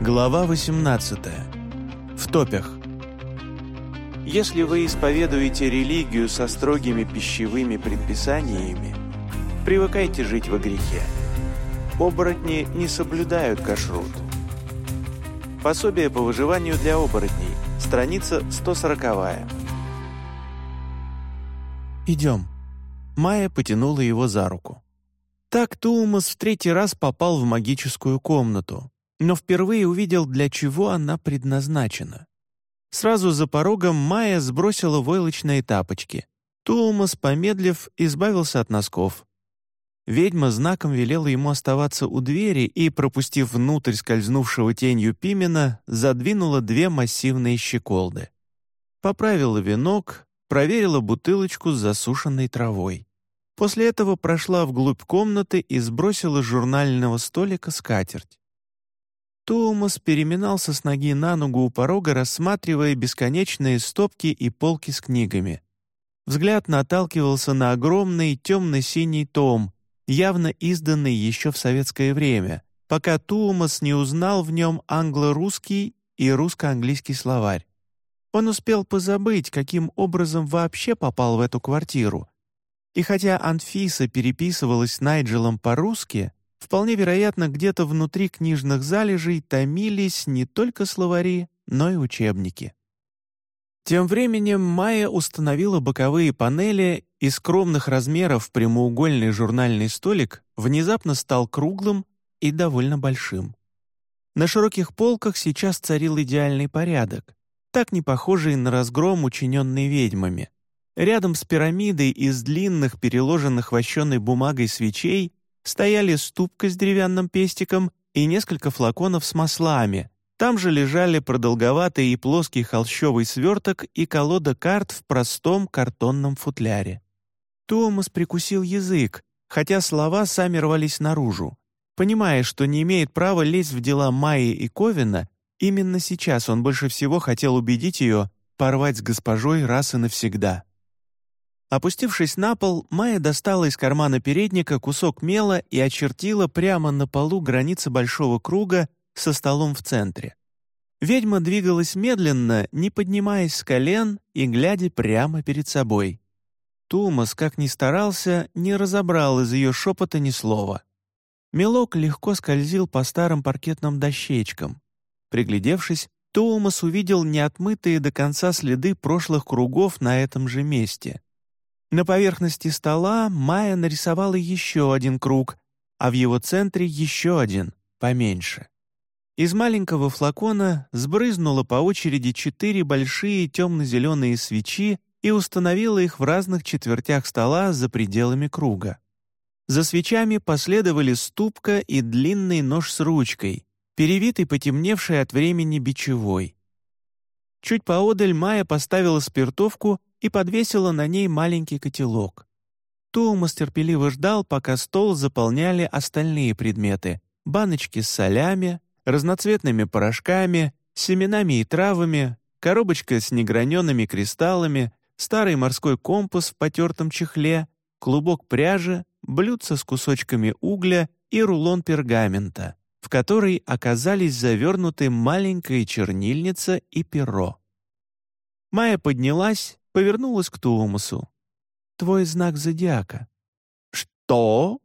Глава 18. В топях. Если вы исповедуете религию со строгими пищевыми предписаниями, привыкайте жить во грехе. Оборотни не соблюдают кашрут. Пособие по выживанию для оборотней. Страница 140. «Идем». Майя потянула его за руку. Так Туумас в третий раз попал в магическую комнату, но впервые увидел, для чего она предназначена. Сразу за порогом Майя сбросила войлочные тапочки. Туумас, помедлив, избавился от носков. Ведьма знаком велела ему оставаться у двери и, пропустив внутрь скользнувшего тенью Пимена, задвинула две массивные щеколды. Поправила венок, проверила бутылочку с засушенной травой. После этого прошла вглубь комнаты и сбросила с журнального столика скатерть. Томас переминался с ноги на ногу у порога, рассматривая бесконечные стопки и полки с книгами. Взгляд наталкивался на огромный темно-синий том, явно изданный еще в советское время, пока Туумас не узнал в нем англо-русский и русско-английский словарь. Он успел позабыть, каким образом вообще попал в эту квартиру. И хотя Анфиса переписывалась с Найджелом по-русски, Вполне вероятно, где-то внутри книжных залежей томились не только словари, но и учебники. Тем временем Майя установила боковые панели, и скромных размеров прямоугольный журнальный столик внезапно стал круглым и довольно большим. На широких полках сейчас царил идеальный порядок, так не похожий на разгром, учиненный ведьмами. Рядом с пирамидой из длинных, переложенных вощеной бумагой свечей стояли ступка с деревянным пестиком и несколько флаконов с маслами. Там же лежали продолговатый и плоский холщовый сверток и колода карт в простом картонном футляре. Томас прикусил язык, хотя слова сами рвались наружу. Понимая, что не имеет права лезть в дела Майи и Ковина, именно сейчас он больше всего хотел убедить ее порвать с госпожой раз и навсегда. Опустившись на пол, Майя достала из кармана передника кусок мела и очертила прямо на полу границы большого круга со столом в центре. Ведьма двигалась медленно, не поднимаясь с колен и глядя прямо перед собой. Тумас, как ни старался, не разобрал из ее шепота ни слова. Мелок легко скользил по старым паркетным дощечкам. Приглядевшись, Томас увидел неотмытые до конца следы прошлых кругов на этом же месте. На поверхности стола Майя нарисовала еще один круг, а в его центре еще один, поменьше. Из маленького флакона сбрызнула по очереди четыре большие темно-зеленые свечи и установила их в разных четвертях стола за пределами круга. За свечами последовали ступка и длинный нож с ручкой, перевитый потемневший от времени бичевой. Чуть поодаль Майя поставила спиртовку и подвесила на ней маленький котелок. Туумас терпеливо ждал, пока стол заполняли остальные предметы — баночки с солями, разноцветными порошками, семенами и травами, коробочка с неграненными кристаллами, старый морской компас в потертом чехле, клубок пряжи, блюдце с кусочками угля и рулон пергамента, в который оказались завернуты маленькая чернильница и перо. Майя поднялась повернулась к Туумасу. «Твой знак зодиака». «Что?»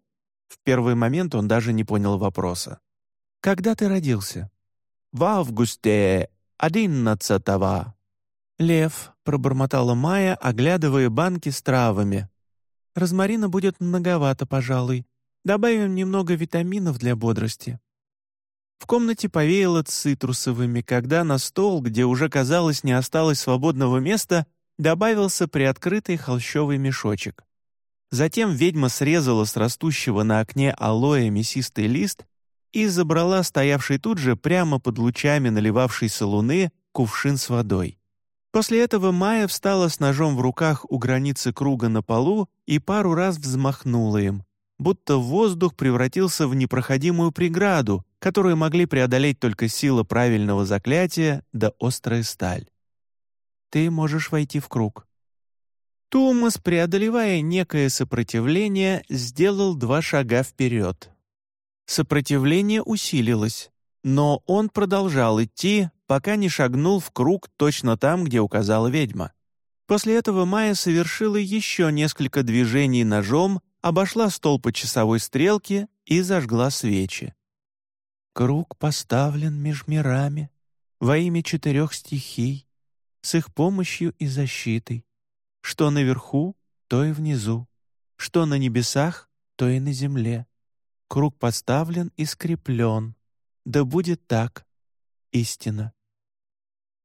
В первый момент он даже не понял вопроса. «Когда ты родился?» «В августе одиннадцатого». «Лев», — пробормотала Майя, оглядывая банки с травами. «Розмарина будет многовато, пожалуй. Добавим немного витаминов для бодрости». В комнате повеяло цитрусовыми, когда на стол, где уже, казалось, не осталось свободного места, добавился приоткрытый холщовый мешочек. Затем ведьма срезала с растущего на окне алоэ мясистый лист и забрала стоявший тут же прямо под лучами наливавшейся луны кувшин с водой. После этого Майя встала с ножом в руках у границы круга на полу и пару раз взмахнула им, будто воздух превратился в непроходимую преграду, которую могли преодолеть только сила правильного заклятия да острая сталь ты можешь войти в круг». Томас, преодолевая некое сопротивление, сделал два шага вперед. Сопротивление усилилось. Но он продолжал идти, пока не шагнул в круг точно там, где указала ведьма. После этого Майя совершила еще несколько движений ножом, обошла стол по часовой стрелке и зажгла свечи. Круг поставлен меж мирами во имя четырех стихий, с их помощью и защитой. Что наверху, то и внизу, что на небесах, то и на земле. Круг поставлен и скреплен. Да будет так. Истина.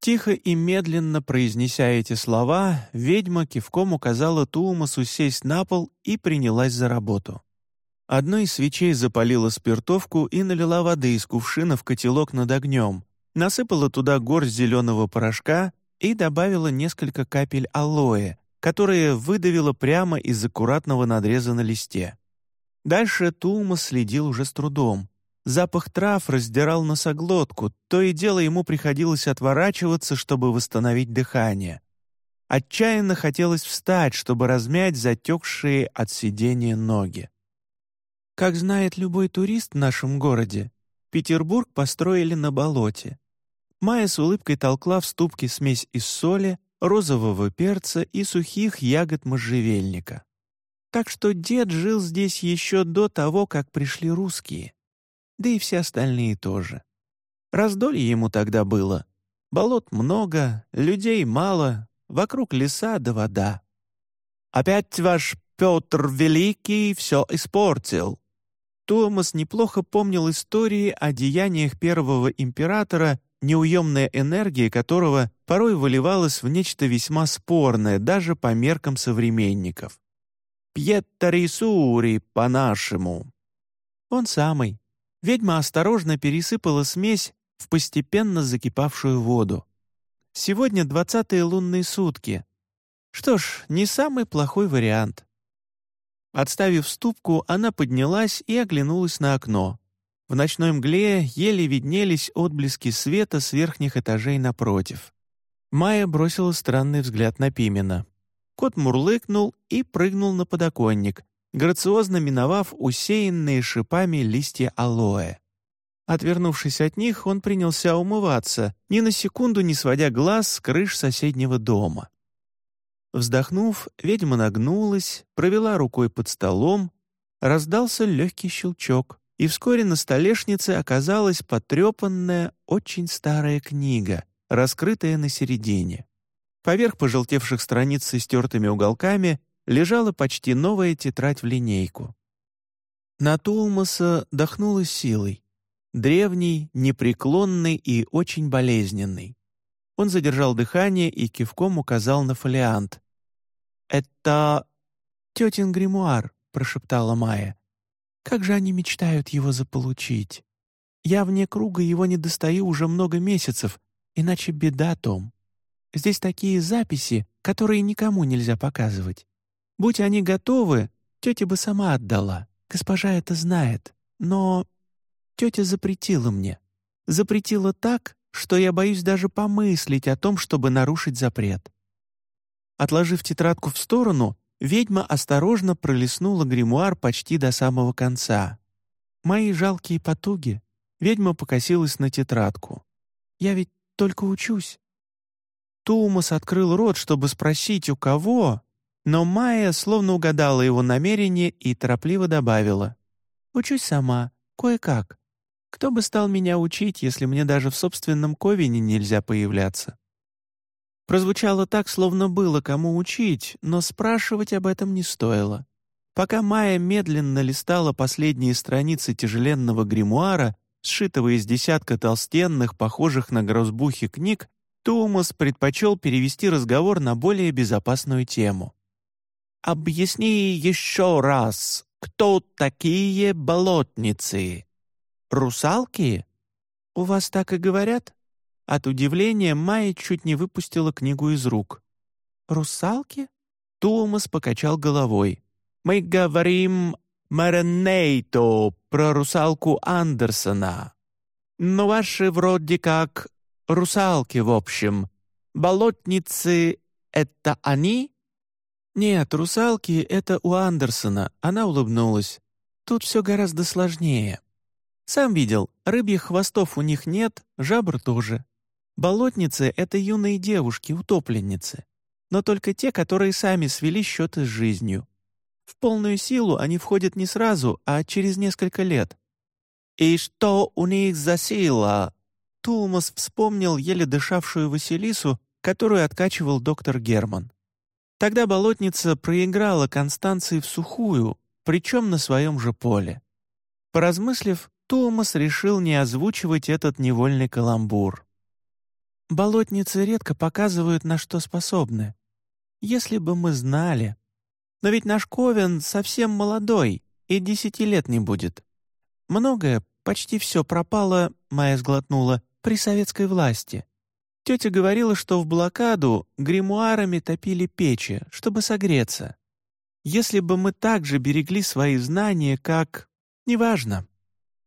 Тихо и медленно произнеся эти слова, ведьма кивком указала Туумасу сесть на пол и принялась за работу. Одной из свечей запалила спиртовку и налила воды из кувшина в котелок над огнем, насыпала туда горсть зеленого порошка и добавила несколько капель алоэ, которые выдавила прямо из аккуратного надреза на листе. Дальше Туумас следил уже с трудом, Запах трав раздирал носоглотку, то и дело ему приходилось отворачиваться, чтобы восстановить дыхание. Отчаянно хотелось встать, чтобы размять затекшие от сидения ноги. Как знает любой турист в нашем городе, Петербург построили на болоте. Майя с улыбкой толкла в ступке смесь из соли, розового перца и сухих ягод можжевельника. Так что дед жил здесь еще до того, как пришли русские да и все остальные тоже. Раздолье ему тогда было. Болот много, людей мало, вокруг леса да вода. «Опять ваш Петр Великий все испортил». Томас неплохо помнил истории о деяниях первого императора, неуемная энергия которого порой выливалась в нечто весьма спорное даже по меркам современников. «Пьетари Сури, по-нашему». Он самый, Ведьма осторожно пересыпала смесь в постепенно закипавшую воду. Сегодня двадцатые лунные сутки. Что ж, не самый плохой вариант. Отставив ступку, она поднялась и оглянулась на окно. В ночной мгле еле виднелись отблески света с верхних этажей напротив. Майя бросила странный взгляд на Пимена. Кот мурлыкнул и прыгнул на подоконник, грациозно миновав усеянные шипами листья алоэ. Отвернувшись от них, он принялся умываться, ни на секунду не сводя глаз с крыш соседнего дома. Вздохнув, ведьма нагнулась, провела рукой под столом, раздался легкий щелчок, и вскоре на столешнице оказалась потрепанная, очень старая книга, раскрытая на середине. Поверх пожелтевших страниц с истертыми уголками лежала почти новая тетрадь в линейку. На Туумаса дохнула силой. Древний, непреклонный и очень болезненный. Он задержал дыхание и кивком указал на фолиант. «Это тетин гримуар», — прошептала Майя. «Как же они мечтают его заполучить? Я вне круга его не достаю уже много месяцев, иначе беда, Том. Здесь такие записи, которые никому нельзя показывать. Будь они готовы, тетя бы сама отдала. Госпожа это знает. Но тетя запретила мне. Запретила так, что я боюсь даже помыслить о том, чтобы нарушить запрет. Отложив тетрадку в сторону, ведьма осторожно пролистнула гримуар почти до самого конца. Мои жалкие потуги. Ведьма покосилась на тетрадку. Я ведь только учусь. Тумас открыл рот, чтобы спросить, у кого, но Майя словно угадала его намерение и торопливо добавила. «Учусь сама, кое-как. Кто бы стал меня учить, если мне даже в собственном ковине нельзя появляться?» Прозвучало так, словно было кому учить, но спрашивать об этом не стоило. Пока Майя медленно листала последние страницы тяжеленного гримуара, сшитого из десятка толстенных, похожих на грозбухи книг, Томас предпочел перевести разговор на более безопасную тему. «Объясни еще раз, кто такие болотницы? Русалки? У вас так и говорят?» От удивления Майя чуть не выпустила книгу из рук. «Русалки?» Томас покачал головой. «Мы говорим Маренейто про русалку Андерсона. Но ваши вроде как русалки, в общем. Болотницы — это они?» «Нет, русалки — это у Андерсона», — она улыбнулась. «Тут все гораздо сложнее. Сам видел, рыбьих хвостов у них нет, жабр тоже. Болотницы — это юные девушки, утопленницы. Но только те, которые сами свели счеты с жизнью. В полную силу они входят не сразу, а через несколько лет. «И что у них за сила?» Тулмас вспомнил еле дышавшую Василису, которую откачивал доктор Герман. Тогда болотница проиграла Констанции в сухую, причем на своем же поле. Поразмыслив, Томас решил не озвучивать этот невольный каламбур. «Болотницы редко показывают, на что способны. Если бы мы знали. Но ведь наш Ковен совсем молодой, и десяти лет не будет. Многое, почти все пропало, Майя сглотнула, при советской власти. Тетя говорила, что в блокаду гримуарами топили печи, чтобы согреться. Если бы мы также берегли свои знания, как... Неважно.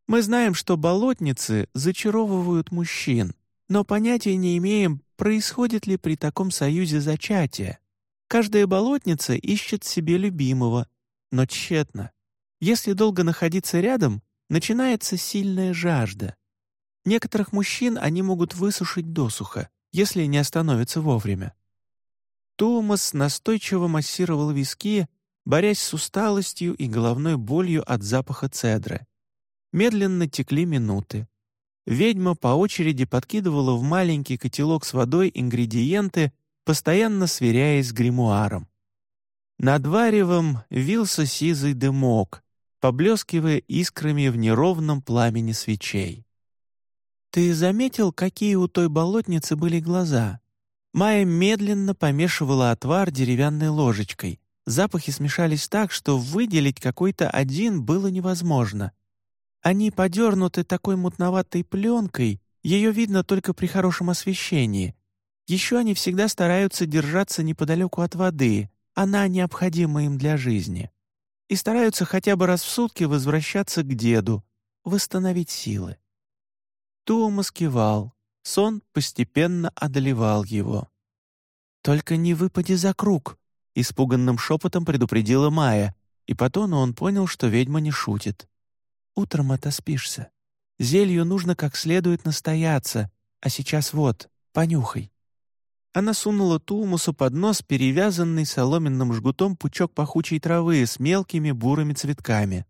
Мы знаем, что болотницы зачаровывают мужчин, но понятия не имеем, происходит ли при таком союзе зачатие. Каждая болотница ищет себе любимого, но тщетно. Если долго находиться рядом, начинается сильная жажда. Некоторых мужчин они могут высушить досуха, если не остановятся вовремя. Томас настойчиво массировал виски, борясь с усталостью и головной болью от запаха цедры. Медленно текли минуты. Ведьма по очереди подкидывала в маленький котелок с водой ингредиенты, постоянно сверяясь с гримуаром. Над варевом вился сизый дымок, поблескивая искрами в неровном пламени свечей. «Ты заметил, какие у той болотницы были глаза?» Майя медленно помешивала отвар деревянной ложечкой. Запахи смешались так, что выделить какой-то один было невозможно — они подернуты такой мутноватой пленкой, ее видно только при хорошем освещении. Еще они всегда стараются держаться неподалеку от воды, она необходима им для жизни. И стараются хотя бы раз в сутки возвращаться к деду, восстановить силы. Томас кивал, сон постепенно одолевал его. «Только не выпади за круг», — испуганным шепотом предупредила Майя, и по тону он понял, что ведьма не шутит. Утром отоспишься. Зелью нужно как следует настояться, а сейчас вот, понюхай». Она сунула Тулмусу под нос перевязанный соломенным жгутом пучок пахучей травы с мелкими бурыми цветками.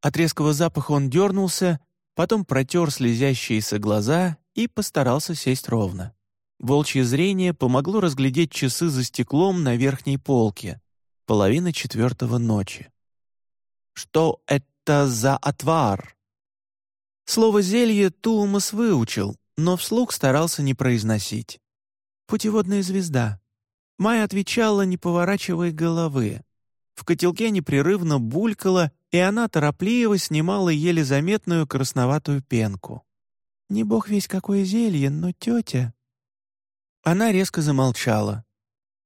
От резкого запаха он дернулся, потом протер слезящиеся глаза и постарался сесть ровно. Волчье зрение помогло разглядеть часы за стеклом на верхней полке. Половина четвертого ночи. «Что это?» Это за отвар?» Слово «зелье» Туумас выучил, но вслух старался не произносить. «Путеводная звезда». Майя отвечала, не поворачивая головы. В котелке непрерывно булькало, и она торопливо снимала еле заметную красноватую пенку. «Не бог весь какое зелье, но тетя...» Она резко замолчала.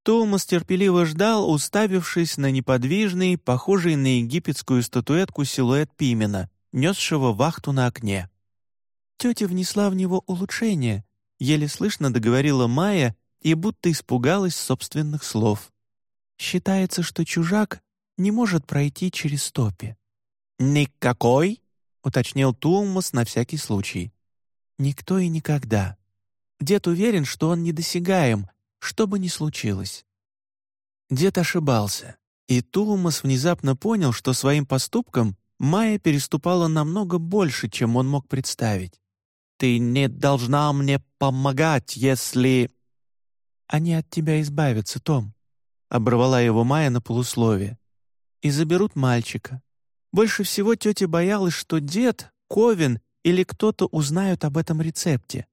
Томас терпеливо ждал, уставившись на неподвижный, похожий на египетскую статуэтку силуэт Пимена, несшего вахту на окне. Тетя внесла в него улучшение, еле слышно договорила Майя и будто испугалась собственных слов. Считается, что чужак не может пройти через топи. «Никакой?» — уточнил Тулмас на всякий случай. «Никто и никогда. Дед уверен, что он недосягаем, что бы ни случилось. Дед ошибался, и Тулмас внезапно понял, что своим поступком Майя переступала намного больше, чем он мог представить. «Ты не должна мне помогать, если...» «Они от тебя избавятся, Том», — оборвала его Майя на полусловие. «И заберут мальчика. Больше всего тетя боялась, что дед, Ковин или кто-то узнают об этом рецепте.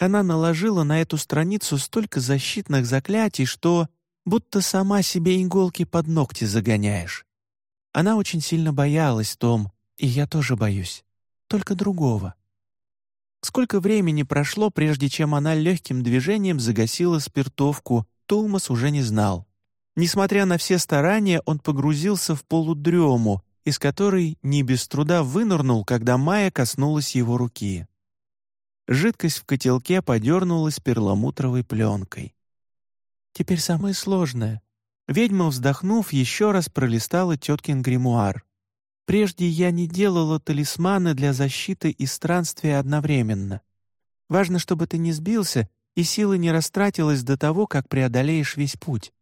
Она наложила на эту страницу столько защитных заклятий, что будто сама себе иголки под ногти загоняешь. Она очень сильно боялась, Том, и я тоже боюсь. Только другого. Сколько времени прошло, прежде чем она легким движением загасила спиртовку, Томас уже не знал. Несмотря на все старания, он погрузился в полудрему, из которой не без труда вынырнул, когда Майя коснулась его руки. Жидкость в котелке подернулась перламутровой пленкой. Теперь самое сложное. Ведьма, вздохнув, еще раз пролистала теткин гримуар. Прежде я не делала талисманы для защиты и странствия одновременно. Важно, чтобы ты не сбился и силы не растратилась до того, как преодолеешь весь путь».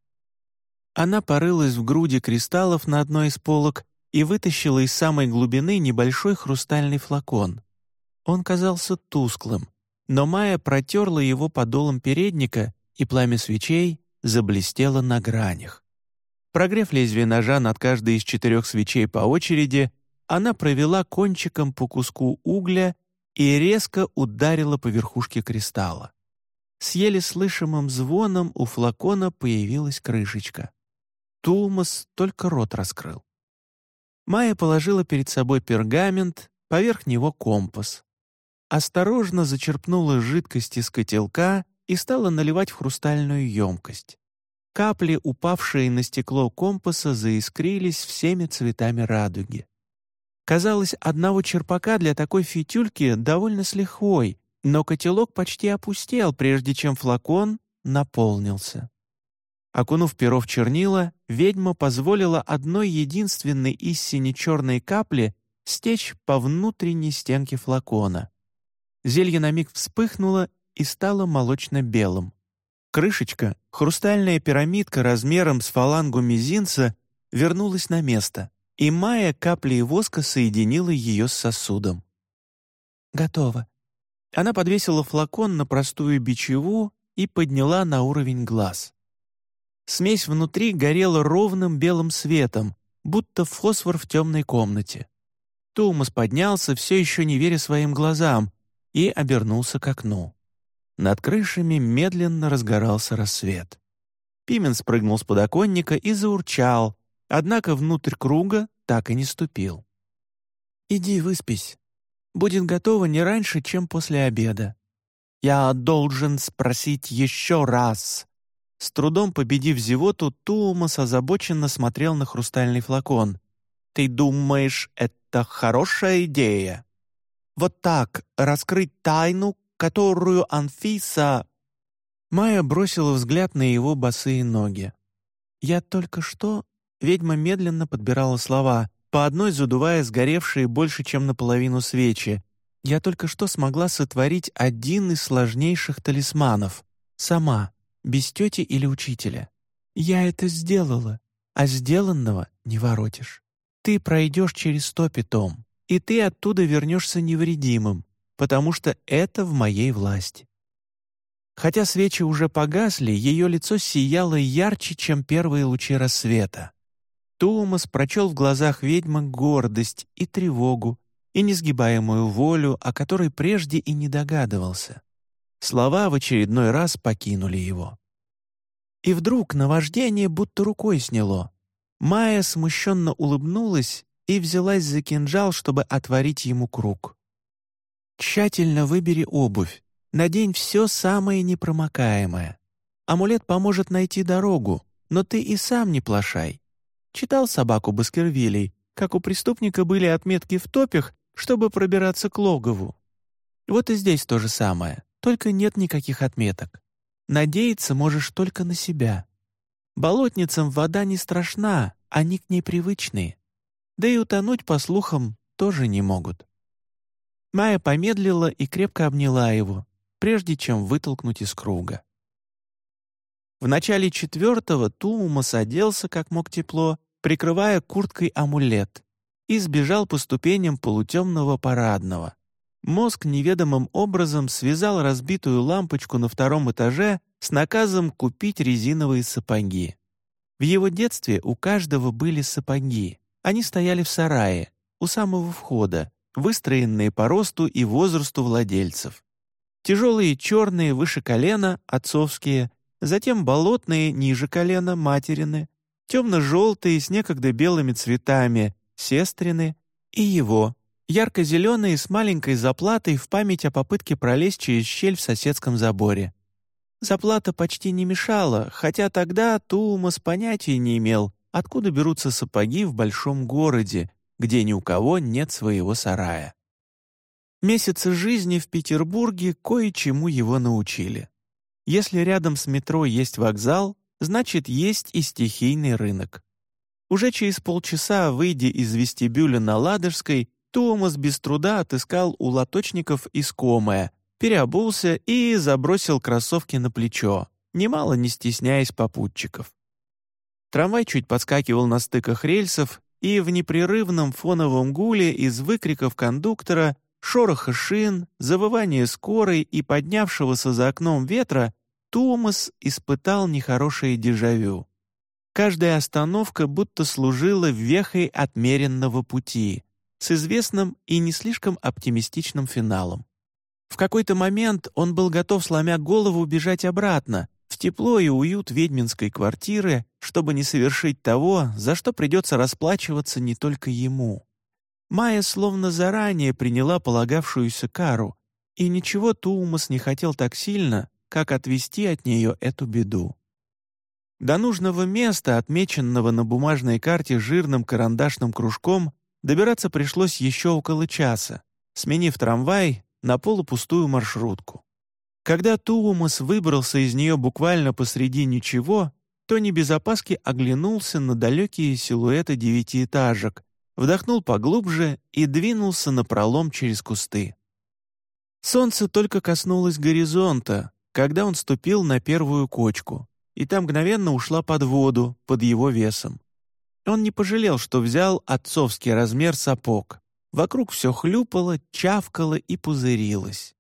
Она порылась в груди кристаллов на одной из полок и вытащила из самой глубины небольшой хрустальный флакон. Он казался тусклым, но Майя протерла его подолом передника, и пламя свечей заблестело на гранях. Прогрев лезвие ножа над каждой из четырех свечей по очереди, она провела кончиком по куску угля и резко ударила по верхушке кристалла. С еле слышимым звоном у флакона появилась крышечка. Тулмас только рот раскрыл. Майя положила перед собой пергамент, поверх него компас. Осторожно зачерпнула жидкость из котелка и стала наливать в хрустальную емкость. Капли, упавшие на стекло компаса, заискрились всеми цветами радуги. Казалось, одного черпака для такой фитюльки довольно с лихвой, но котелок почти опустел, прежде чем флакон наполнился. Окунув перо в чернила, ведьма позволила одной единственной из сине-черной капли стечь по внутренней стенке флакона. Зелье на миг вспыхнуло и стало молочно-белым. Крышечка, хрустальная пирамидка размером с фалангу мизинца, вернулась на место, и Майя каплей воска соединила ее с сосудом. «Готово». Она подвесила флакон на простую бичеву и подняла на уровень глаз. Смесь внутри горела ровным белым светом, будто фосфор в темной комнате. Томас поднялся, все еще не веря своим глазам, и обернулся к окну. Над крышами медленно разгорался рассвет. Пимен спрыгнул с подоконника и заурчал, однако внутрь круга так и не ступил. «Иди выспись. Будет готово не раньше, чем после обеда. Я должен спросить еще раз, с трудом победив зевоту, Туумас озабоченно смотрел на хрустальный флакон. «Ты думаешь, это хорошая идея? Вот так раскрыть тайну, которую Анфиса...» Майя бросила взгляд на его босые ноги. «Я только что...» Ведьма медленно подбирала слова, по одной задувая сгоревшие больше, чем наполовину свечи. «Я только что смогла сотворить один из сложнейших талисманов. Сама без тети или учителя. Я это сделала, а сделанного не воротишь. Ты пройдешь через топи, Том, и ты оттуда вернешься невредимым, потому что это в моей власти. Хотя свечи уже погасли, ее лицо сияло ярче, чем первые лучи рассвета. Томас прочел в глазах ведьмы гордость и тревогу, и несгибаемую волю, о которой прежде и не догадывался. Слова в очередной раз покинули его. И вдруг наваждение будто рукой сняло. Майя смущенно улыбнулась и взялась за кинжал, чтобы отворить ему круг. «Тщательно выбери обувь, надень все самое непромокаемое. Амулет поможет найти дорогу, но ты и сам не плашай. Читал собаку Баскервилей, как у преступника были отметки в топях, чтобы пробираться к логову. Вот и здесь то же самое только нет никаких отметок. Надеяться можешь только на себя. Болотницам вода не страшна, они к ней привычные. Да и утонуть, по слухам, тоже не могут. Майя помедлила и крепко обняла его, прежде чем вытолкнуть из круга. В начале четвертого Туумас оделся, как мог тепло, прикрывая курткой амулет, и сбежал по ступеням полутемного парадного. Мозг неведомым образом связал разбитую лампочку на втором этаже с наказом купить резиновые сапоги. В его детстве у каждого были сапоги. Они стояли в сарае, у самого входа, выстроенные по росту и возрасту владельцев. Тяжелые черные выше колена, отцовские, затем болотные ниже колена, материны, темно-желтые с некогда белыми цветами, сестрины и его, ярко-зеленые с маленькой заплатой в память о попытке пролезть через щель в соседском заборе. Заплата почти не мешала, хотя тогда Туумас понятия не имел, откуда берутся сапоги в большом городе, где ни у кого нет своего сарая. Месяцы жизни в Петербурге кое-чему его научили. Если рядом с метро есть вокзал, значит, есть и стихийный рынок. Уже через полчаса, выйдя из вестибюля на Ладожской, Томас без труда отыскал у лоточников искомое, переобулся и забросил кроссовки на плечо, немало не стесняясь попутчиков. Трамвай чуть подскакивал на стыках рельсов, и в непрерывном фоновом гуле из выкриков кондуктора, шороха шин, завывания скорой и поднявшегося за окном ветра Томас испытал нехорошее дежавю. Каждая остановка будто служила вехой отмеренного пути с известным и не слишком оптимистичным финалом. В какой-то момент он был готов, сломя голову, бежать обратно, в тепло и уют ведьминской квартиры, чтобы не совершить того, за что придется расплачиваться не только ему. Майя словно заранее приняла полагавшуюся кару, и ничего Туумас не хотел так сильно, как отвести от нее эту беду. До нужного места, отмеченного на бумажной карте жирным карандашным кружком, добираться пришлось еще около часа, сменив трамвай на полупустую маршрутку. Когда Туумас выбрался из нее буквально посреди ничего, то не без опаски оглянулся на далекие силуэты девятиэтажек, вдохнул поглубже и двинулся на пролом через кусты. Солнце только коснулось горизонта, когда он ступил на первую кочку, и та мгновенно ушла под воду, под его весом. Он не пожалел, что взял отцовский размер сапог. Вокруг все хлюпало, чавкало и пузырилось.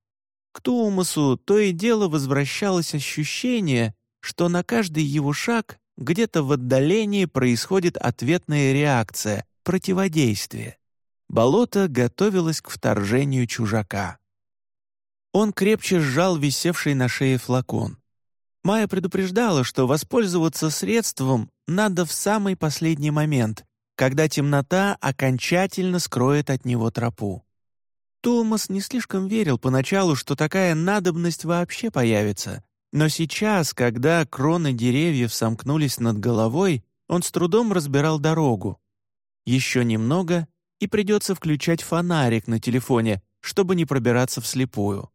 К Туумасу то и дело возвращалось ощущение, что на каждый его шаг где-то в отдалении происходит ответная реакция, противодействие. Болото готовилось к вторжению чужака. Он крепче сжал висевший на шее флакон. Майя предупреждала, что воспользоваться средством надо в самый последний момент, когда темнота окончательно скроет от него тропу. Томас не слишком верил поначалу, что такая надобность вообще появится, но сейчас, когда кроны деревьев сомкнулись над головой, он с трудом разбирал дорогу. Еще немного, и придется включать фонарик на телефоне, чтобы не пробираться вслепую.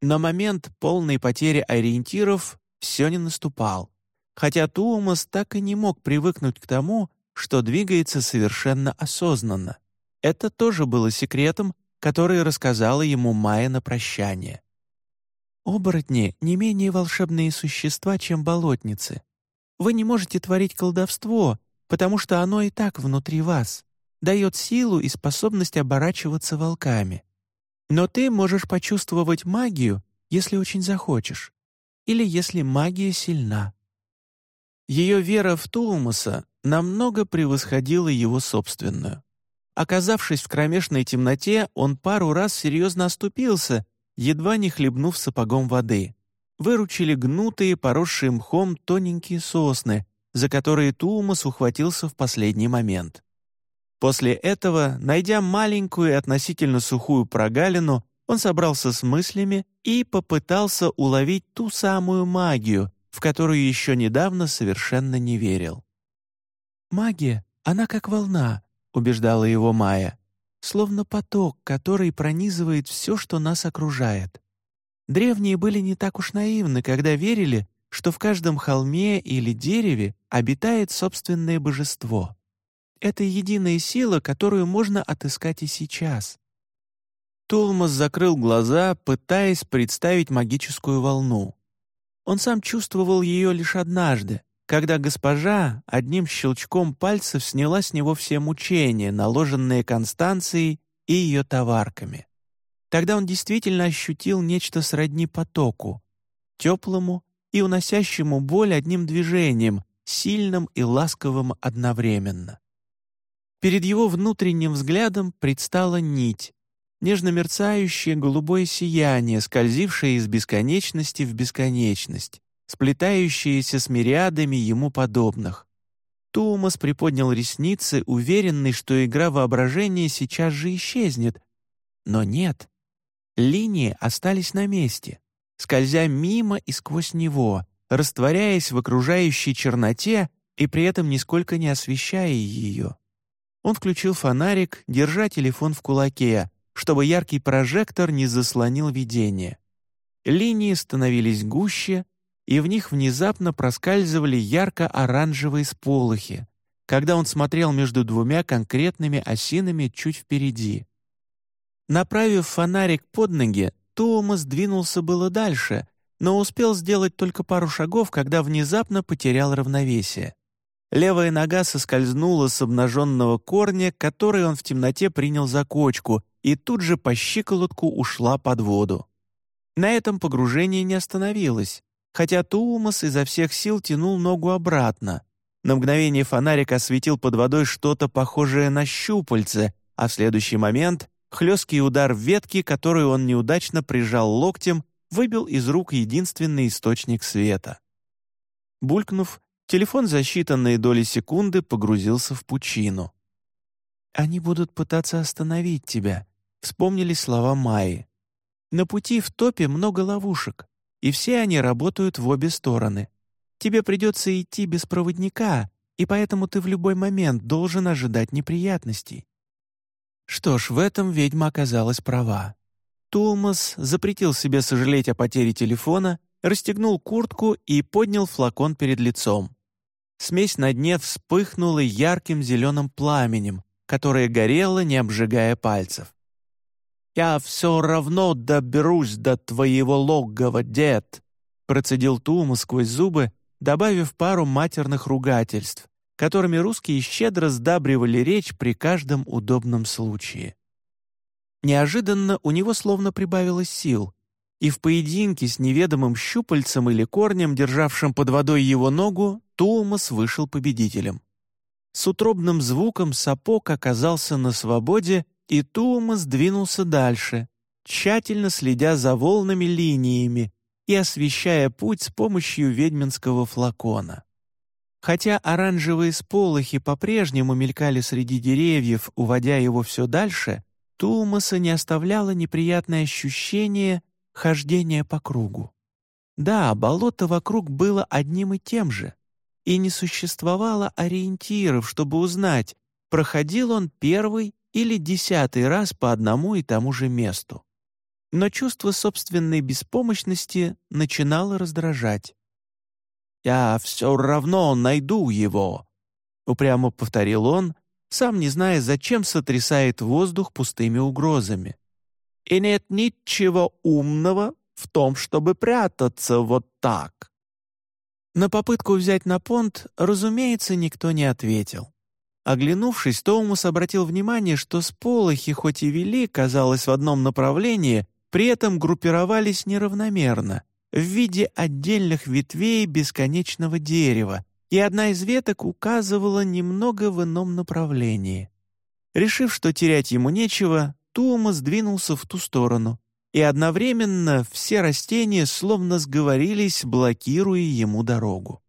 На момент полной потери ориентиров все не наступал, хотя Туумас так и не мог привыкнуть к тому, что двигается совершенно осознанно. Это тоже было секретом, который рассказала ему Майя на прощание. «Оборотни — не менее волшебные существа, чем болотницы. Вы не можете творить колдовство, потому что оно и так внутри вас, дает силу и способность оборачиваться волками. Но ты можешь почувствовать магию, если очень захочешь, или если магия сильна. Ее вера в Туумаса намного превосходила его собственную. Оказавшись в кромешной темноте, он пару раз серьезно оступился, едва не хлебнув сапогом воды. Выручили гнутые, поросшие мхом тоненькие сосны, за которые Туумас ухватился в последний момент. После этого, найдя маленькую и относительно сухую прогалину, он собрался с мыслями и попытался уловить ту самую магию, в которую еще недавно совершенно не верил. «Магия, она как волна», — убеждала его Майя, «словно поток, который пронизывает все, что нас окружает. Древние были не так уж наивны, когда верили, что в каждом холме или дереве обитает собственное божество. Это единая сила, которую можно отыскать и сейчас. Тулмас закрыл глаза, пытаясь представить магическую волну. Он сам чувствовал ее лишь однажды, когда госпожа одним щелчком пальцев сняла с него все мучения, наложенные Констанцией и ее товарками. Тогда он действительно ощутил нечто сродни потоку, теплому и уносящему боль одним движением, сильным и ласковым одновременно. Перед его внутренним взглядом предстала нить, нежно мерцающее голубое сияние, скользившее из бесконечности в бесконечность, сплетающееся с мириадами ему подобных. Томас приподнял ресницы, уверенный, что игра воображения сейчас же исчезнет. Но нет. Линии остались на месте, скользя мимо и сквозь него, растворяясь в окружающей черноте и при этом нисколько не освещая ее. Он включил фонарик, держа телефон в кулаке, чтобы яркий прожектор не заслонил видение. Линии становились гуще, и в них внезапно проскальзывали ярко-оранжевые сполохи, когда он смотрел между двумя конкретными осинами чуть впереди. Направив фонарик под ноги, Томас двинулся было дальше, но успел сделать только пару шагов, когда внезапно потерял равновесие. Левая нога соскользнула с обнаженного корня, который он в темноте принял за кочку, и тут же по щиколотку ушла под воду. На этом погружение не остановилось, хотя Туумас изо всех сил тянул ногу обратно. На мгновение фонарик осветил под водой что-то похожее на щупальце, а в следующий момент хлесткий удар ветки, который он неудачно прижал локтем, выбил из рук единственный источник света. Булькнув, Телефон за считанные доли секунды погрузился в пучину. «Они будут пытаться остановить тебя», — вспомнили слова Майи. «На пути в топе много ловушек, и все они работают в обе стороны. Тебе придется идти без проводника, и поэтому ты в любой момент должен ожидать неприятностей». Что ж, в этом ведьма оказалась права. Томас запретил себе сожалеть о потере телефона, расстегнул куртку и поднял флакон перед лицом. Смесь на дне вспыхнула ярким зеленым пламенем, которое горело, не обжигая пальцев. «Я все равно доберусь до твоего логова, дед!» процедил Тума сквозь зубы, добавив пару матерных ругательств, которыми русские щедро сдабривали речь при каждом удобном случае. Неожиданно у него словно прибавилось сил, и в поединке с неведомым щупальцем или корнем, державшим под водой его ногу, Туумас вышел победителем. С утробным звуком сапог оказался на свободе, и Туумас двинулся дальше, тщательно следя за волнами линиями и освещая путь с помощью ведьминского флакона. Хотя оранжевые сполохи по-прежнему мелькали среди деревьев, уводя его все дальше, Туумаса не оставляло неприятное ощущение хождения по кругу. Да, болото вокруг было одним и тем же и не существовало ориентиров, чтобы узнать, проходил он первый или десятый раз по одному и тому же месту. Но чувство собственной беспомощности начинало раздражать. «Я все равно найду его», — упрямо повторил он, сам не зная, зачем сотрясает воздух пустыми угрозами. «И нет ничего умного в том, чтобы прятаться вот так». На попытку взять на понт, разумеется, никто не ответил. Оглянувшись, Тоумус обратил внимание, что сполохи, хоть и вели, казалось, в одном направлении, при этом группировались неравномерно, в виде отдельных ветвей бесконечного дерева, и одна из веток указывала немного в ином направлении. Решив, что терять ему нечего, Туумас двинулся в ту сторону, и одновременно все растения словно сговорились, блокируя ему дорогу.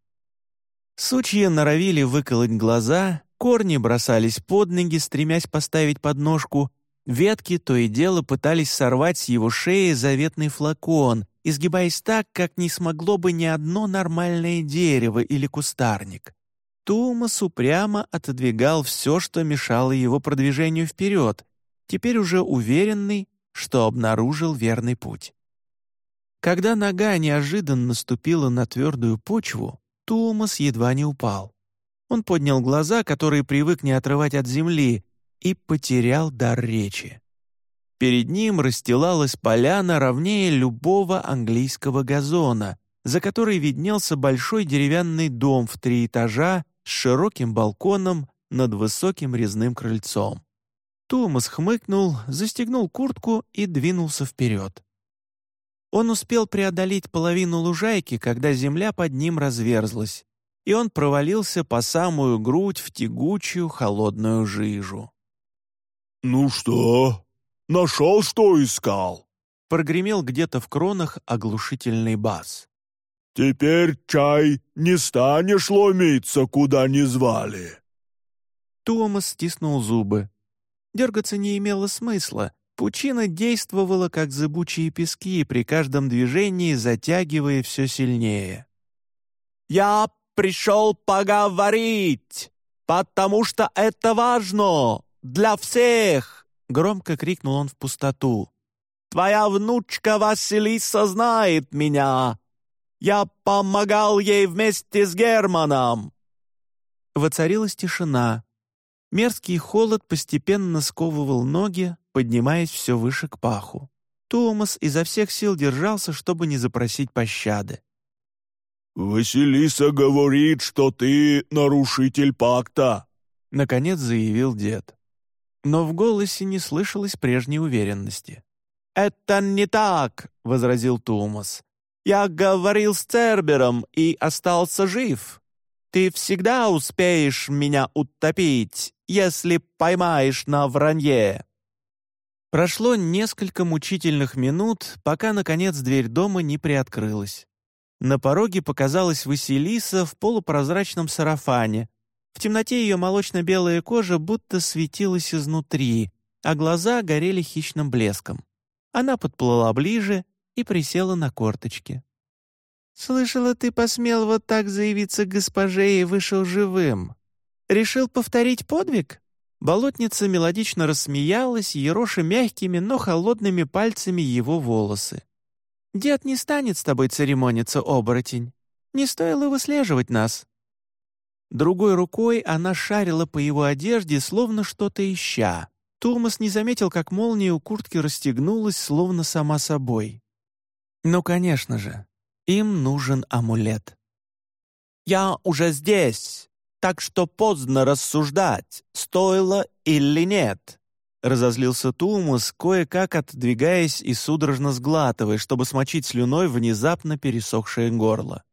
Сучья норовили выколоть глаза, корни бросались под ноги, стремясь поставить подножку, ветки то и дело пытались сорвать с его шеи заветный флакон, изгибаясь так, как не смогло бы ни одно нормальное дерево или кустарник. Тумас упрямо отодвигал все, что мешало его продвижению вперед, теперь уже уверенный, что обнаружил верный путь. Когда нога неожиданно ступила на твердую почву, Томас едва не упал. Он поднял глаза, которые привык не отрывать от земли, и потерял дар речи. Перед ним расстилалась поляна ровнее любого английского газона, за которой виднелся большой деревянный дом в три этажа с широким балконом над высоким резным крыльцом. Томас хмыкнул, застегнул куртку и двинулся вперед. Он успел преодолеть половину лужайки, когда земля под ним разверзлась, и он провалился по самую грудь в тягучую холодную жижу. «Ну что, нашел, что искал?» прогремел где-то в кронах оглушительный бас. «Теперь, чай, не станешь ломиться, куда не звали?» Томас стиснул зубы. Дергаться не имело смысла. Пучина действовала, как зыбучие пески, при каждом движении затягивая все сильнее. «Я пришел поговорить, потому что это важно для всех!» Громко крикнул он в пустоту. «Твоя внучка Василиса знает меня. Я помогал ей вместе с Германом. Воцарилась тишина. Мерзкий холод постепенно сковывал ноги, поднимаясь все выше к паху. Томас изо всех сил держался, чтобы не запросить пощады. «Василиса говорит, что ты нарушитель пакта», — наконец заявил дед. Но в голосе не слышалось прежней уверенности. «Это не так», — возразил Томас. «Я говорил с Цербером и остался жив. Ты всегда успеешь меня утопить, если поймаешь на вранье». Прошло несколько мучительных минут, пока, наконец, дверь дома не приоткрылась. На пороге показалась Василиса в полупрозрачном сарафане. В темноте ее молочно-белая кожа будто светилась изнутри, а глаза горели хищным блеском. Она подплыла ближе и присела на корточки. «Слышала, ты посмел вот так заявиться госпоже и вышел живым. Решил повторить подвиг?» Болотница мелодично рассмеялась, ероша мягкими, но холодными пальцами его волосы. «Дед не станет с тобой церемониться, оборотень. Не стоило выслеживать нас». Другой рукой она шарила по его одежде, словно что-то ища. Томас не заметил, как молния у куртки расстегнулась, словно сама собой. «Ну, конечно же, им нужен амулет». «Я уже здесь!» так что поздно рассуждать, стоило или нет». Разозлился Тумус, кое-как отдвигаясь и судорожно сглатывая, чтобы смочить слюной внезапно пересохшее горло.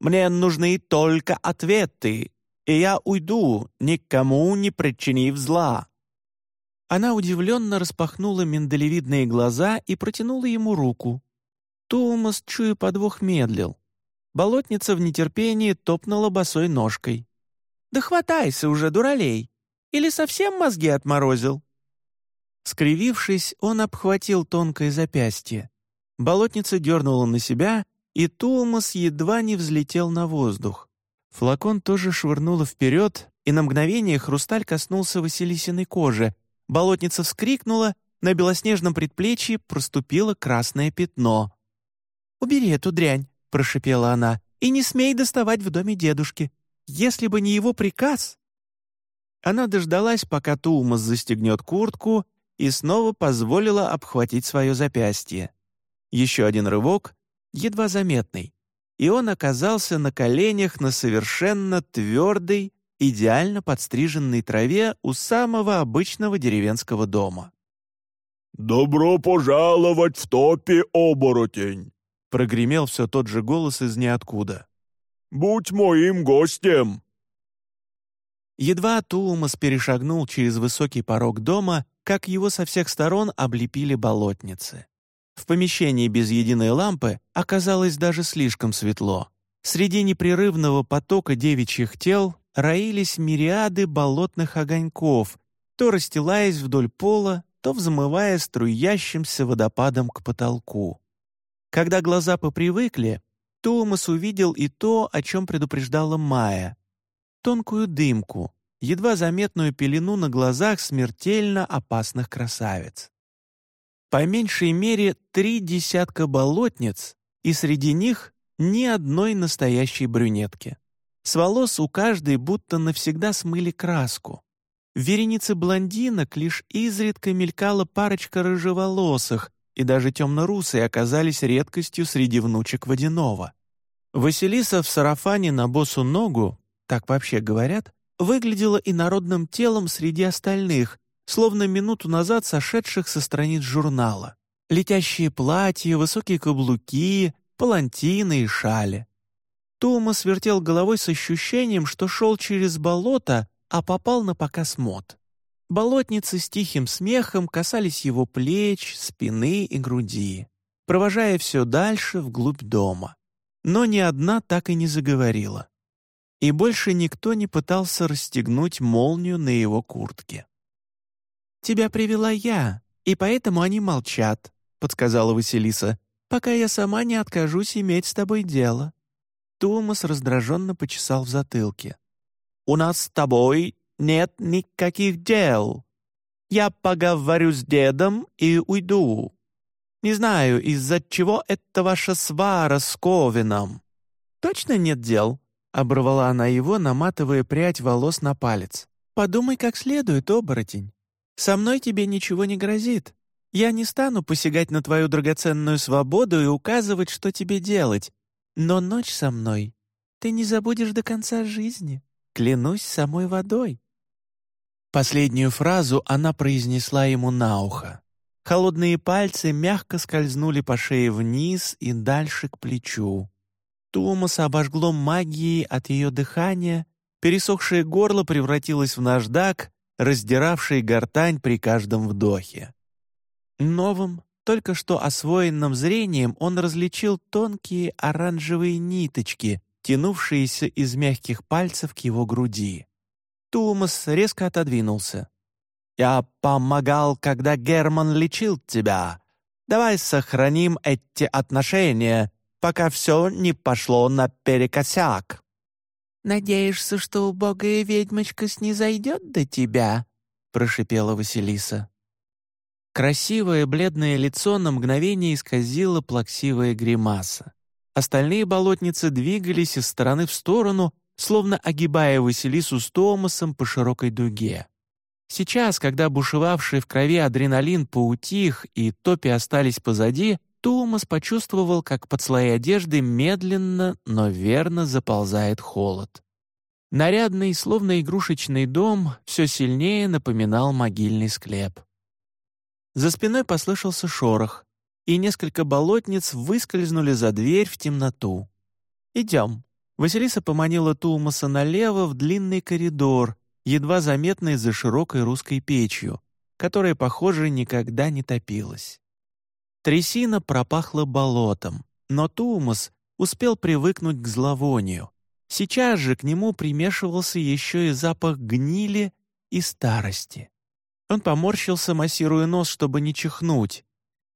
«Мне нужны только ответы, и я уйду, никому не причинив зла». Она удивленно распахнула миндалевидные глаза и протянула ему руку. Тумас, чуя подвох, медлил. Болотница в нетерпении топнула босой ножкой. Да хватайся уже, дуралей! Или совсем мозги отморозил?» Скривившись, он обхватил тонкое запястье. Болотница дернула на себя, и Тулмас едва не взлетел на воздух. Флакон тоже швырнуло вперед, и на мгновение хрусталь коснулся Василисиной кожи. Болотница вскрикнула, на белоснежном предплечье проступило красное пятно. «Убери эту дрянь», — прошипела она, — «и не смей доставать в доме дедушки. Если бы не его приказ...» Она дождалась, пока Тулмас застегнет куртку, и снова позволила обхватить свое запястье. Еще один рывок, едва заметный, и он оказался на коленях на совершенно твердой, идеально подстриженной траве у самого обычного деревенского дома. «Добро пожаловать в топе, оборотень!» прогремел все тот же голос из ниоткуда. Будь моим гостем!» Едва Туумас перешагнул через высокий порог дома, как его со всех сторон облепили болотницы. В помещении без единой лампы оказалось даже слишком светло. Среди непрерывного потока девичьих тел роились мириады болотных огоньков, то расстилаясь вдоль пола, то взмывая струящимся водопадом к потолку. Когда глаза попривыкли, Томас увидел и то, о чем предупреждала Майя. Тонкую дымку, едва заметную пелену на глазах смертельно опасных красавиц. По меньшей мере три десятка болотниц, и среди них ни одной настоящей брюнетки. С волос у каждой будто навсегда смыли краску. В веренице блондинок лишь изредка мелькала парочка рыжеволосых, и даже темно-русые оказались редкостью среди внучек водяного. Василиса в сарафане на босу ногу, так вообще говорят, выглядела инородным телом среди остальных, словно минуту назад сошедших со страниц журнала. Летящие платья, высокие каблуки, палантины и шали. Томас вертел головой с ощущением, что шел через болото, а попал на показ мод. Болотницы с тихим смехом касались его плеч, спины и груди, провожая все дальше вглубь дома. Но ни одна так и не заговорила. И больше никто не пытался расстегнуть молнию на его куртке. «Тебя привела я, и поэтому они молчат», — подсказала Василиса, «пока я сама не откажусь иметь с тобой дело». Томас раздраженно почесал в затылке. «У нас с тобой нет никаких дел. Я поговорю с дедом и уйду. Не знаю, из-за чего это ваша свара с Ковином. Точно нет дел? — оборвала она его, наматывая прядь волос на палец. «Подумай как следует, оборотень. Со мной тебе ничего не грозит. Я не стану посягать на твою драгоценную свободу и указывать, что тебе делать. Но ночь со мной ты не забудешь до конца жизни. Клянусь самой водой». Последнюю фразу она произнесла ему на ухо. Холодные пальцы мягко скользнули по шее вниз и дальше к плечу. Томаса обожгло магией от ее дыхания, пересохшее горло превратилось в наждак, раздиравший гортань при каждом вдохе. Новым, только что освоенным зрением он различил тонкие оранжевые ниточки, тянувшиеся из мягких пальцев к его груди. Тумас резко отодвинулся. «Я помогал, когда Герман лечил тебя. Давай сохраним эти отношения, пока все не пошло наперекосяк». «Надеешься, что убогая ведьмочка снизойдет до тебя?» — прошипела Василиса. Красивое бледное лицо на мгновение исказило плаксивая гримаса. Остальные болотницы двигались из стороны в сторону, словно огибая Василису с Томасом по широкой дуге. Сейчас, когда бушевавший в крови адреналин поутих и топи остались позади, Томас почувствовал, как под слои одежды медленно, но верно заползает холод. Нарядный, словно игрушечный дом, все сильнее напоминал могильный склеп. За спиной послышался шорох, и несколько болотниц выскользнули за дверь в темноту. «Идем». Василиса поманила Тулмаса налево в длинный коридор, едва заметный за широкой русской печью, которая, похоже, никогда не топилась. Трясина пропахла болотом, но Тулмас успел привыкнуть к зловонию. Сейчас же к нему примешивался еще и запах гнили и старости. Он поморщился, массируя нос, чтобы не чихнуть.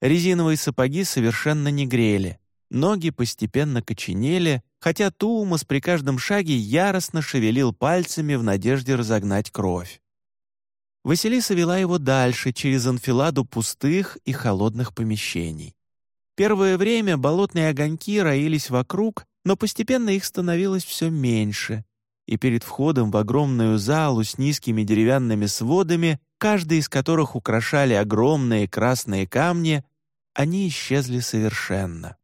Резиновые сапоги совершенно не грели. Ноги постепенно коченели, хотя Туумас при каждом шаге яростно шевелил пальцами в надежде разогнать кровь. Василиса вела его дальше, через анфиладу пустых и холодных помещений. Первое время болотные огоньки роились вокруг, но постепенно их становилось все меньше, и перед входом в огромную залу с низкими деревянными сводами каждый из которых украшали огромные красные камни, они исчезли совершенно.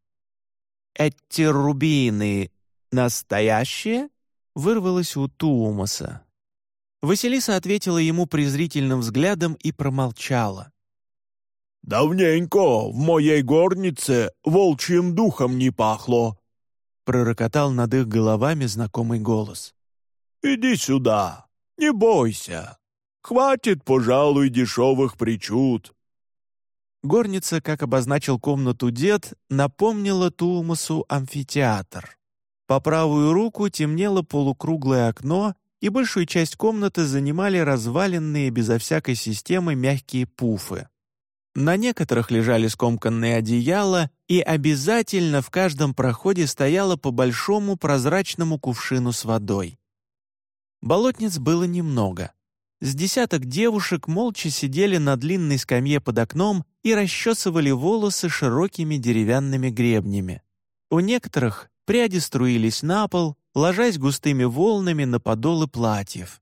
«Эти рубины настоящие?» — вырвалось у Туумаса. Василиса ответила ему презрительным взглядом и промолчала. «Давненько в моей горнице волчьим духом не пахло», — пророкотал над их головами знакомый голос. «Иди сюда, не бойся». Хватит, пожалуй, дешевых причуд». Горница, как обозначил комнату дед, напомнила Туумасу амфитеатр. По правую руку темнело полукруглое окно, и большую часть комнаты занимали разваленные безо всякой системы мягкие пуфы. На некоторых лежали скомканные одеяла, и обязательно в каждом проходе стояло по большому прозрачному кувшину с водой. Болотниц было немного — с десяток девушек молча сидели на длинной скамье под окном и расчесывали волосы широкими деревянными гребнями. У некоторых пряди струились на пол, ложась густыми волнами на подолы платьев.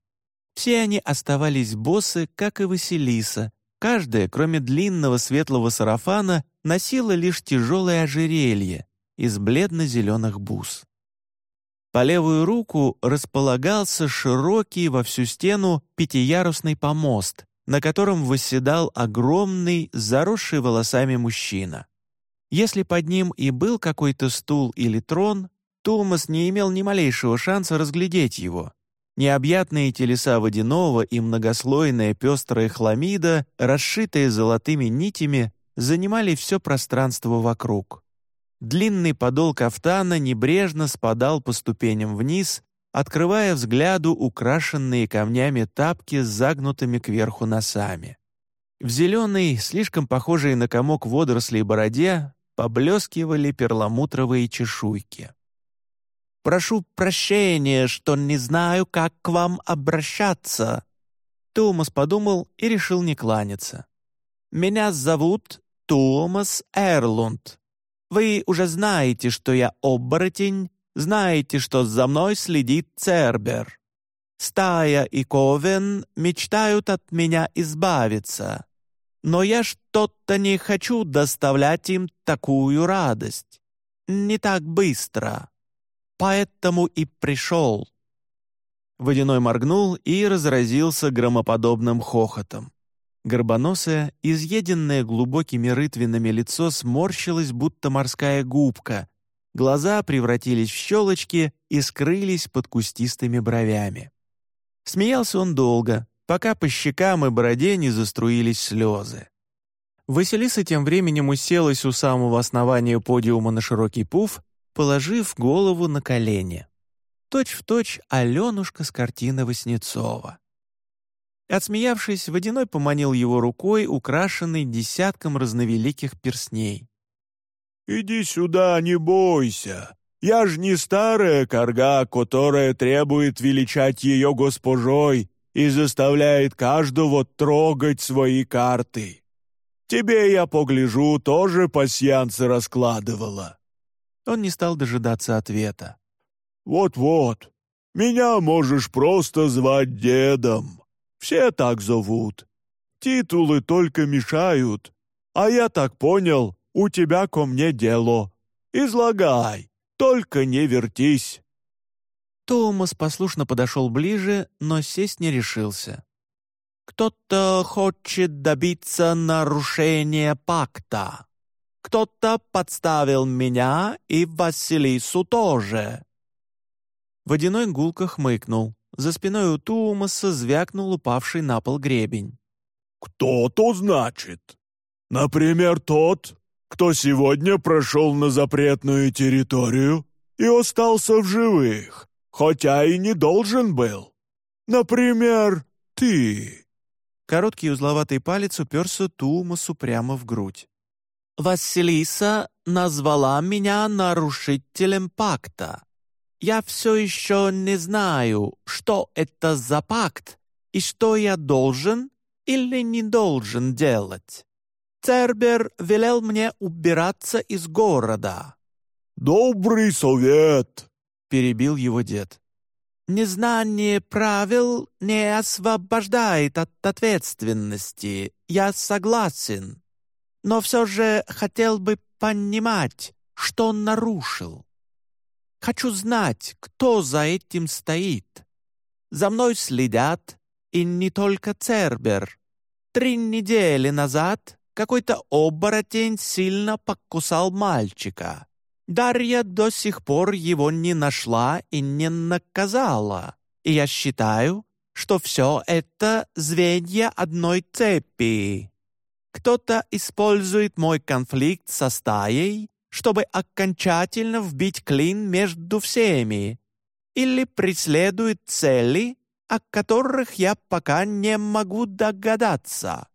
Все они оставались босы, как и Василиса. Каждая, кроме длинного светлого сарафана, носила лишь тяжелое ожерелье из бледно-зеленых бус. По левую руку располагался широкий во всю стену пятиярусный помост, на котором восседал огромный, заросший волосами мужчина. Если под ним и был какой-то стул или трон, Томас не имел ни малейшего шанса разглядеть его. Необъятные телеса водяного и многослойная пестрая хламида, расшитая золотыми нитями, занимали все пространство вокруг. Длинный подол кафтана небрежно спадал по ступеням вниз, открывая взгляду украшенные камнями тапки с загнутыми кверху носами. В зеленой, слишком похожей на комок водорослей бороде, поблескивали перламутровые чешуйки. «Прошу прощения, что не знаю, как к вам обращаться», Томас подумал и решил не кланяться. «Меня зовут Томас Эрлунд. Вы уже знаете, что я оборотень, Знаете, что за мной следит Цербер. Стая и Ковен мечтают от меня избавиться. Но я что-то не хочу доставлять им такую радость. Не так быстро. Поэтому и пришел». Водяной моргнул и разразился громоподобным хохотом. Горбоносое, изъеденное глубокими рытвинами лицо сморщилось, будто морская губка. Глаза превратились в щелочки и скрылись под кустистыми бровями. Смеялся он долго, пока по щекам и бороде не заструились слезы. Василиса тем временем уселась у самого основания подиума на широкий пуф, положив голову на колени точь-в-точь Аленушка с картины Васнецова. Отсмеявшись, Водяной поманил его рукой, украшенной десятком разновеликих перстней. «Иди сюда, не бойся. Я ж не старая корга, которая требует величать ее госпожой и заставляет каждого трогать свои карты. Тебе, я погляжу, тоже пасьянцы раскладывала». Он не стал дожидаться ответа. «Вот-вот, меня можешь просто звать дедом. Все так зовут. Титулы только мешают. А я так понял, у тебя ко мне дело. Излагай, только не вертись». Томас послушно подошел ближе, но сесть не решился. «Кто-то хочет добиться нарушения пакта. Кто-то подставил меня и Василису тоже. Водяной гулко хмыкнул. За спиной у Туумаса звякнул упавший на пол гребень. «Кто-то, значит? Например, тот, кто сегодня прошел на запретную территорию и остался в живых, хотя и не должен был. Например, ты». Короткий узловатый палец уперся Туумасу прямо в грудь. «Василиса назвала меня нарушителем пакта я все еще не знаю, что это за пакт и что я должен или не должен делать. Цербер велел мне убираться из города». «Добрый совет», — перебил его дед. «Незнание правил не освобождает от ответственности, я согласен. Но все же хотел бы понимать, что он нарушил. Хочу знать, кто за этим стоит. За мной следят, и не только Цербер. Три недели назад какой-то оборотень сильно покусал мальчика. Дарья до сих пор его не нашла и не наказала. И я считаю, что все это звенья одной цепи. Кто-то использует мой конфликт со стаей чтобы окончательно вбить клин между всеми, или преследует цели, о которых я пока не могу догадаться».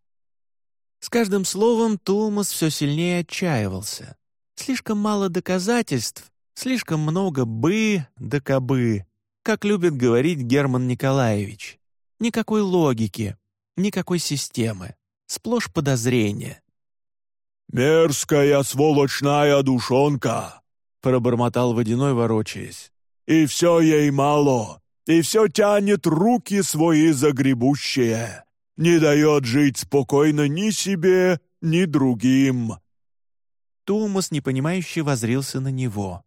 С каждым словом Тулмас все сильнее отчаивался. Слишком мало доказательств, слишком много «бы» да «кобы», как любит говорить Герман Николаевич. Никакой логики, никакой системы, сплошь подозрения. «Мерзкая сволочная душонка!» — пробормотал водяной, ворочаясь. «И все ей мало, и все тянет руки свои загребущие, не дает жить спокойно ни себе, ни другим». Тумас, непонимающе, возрился на него.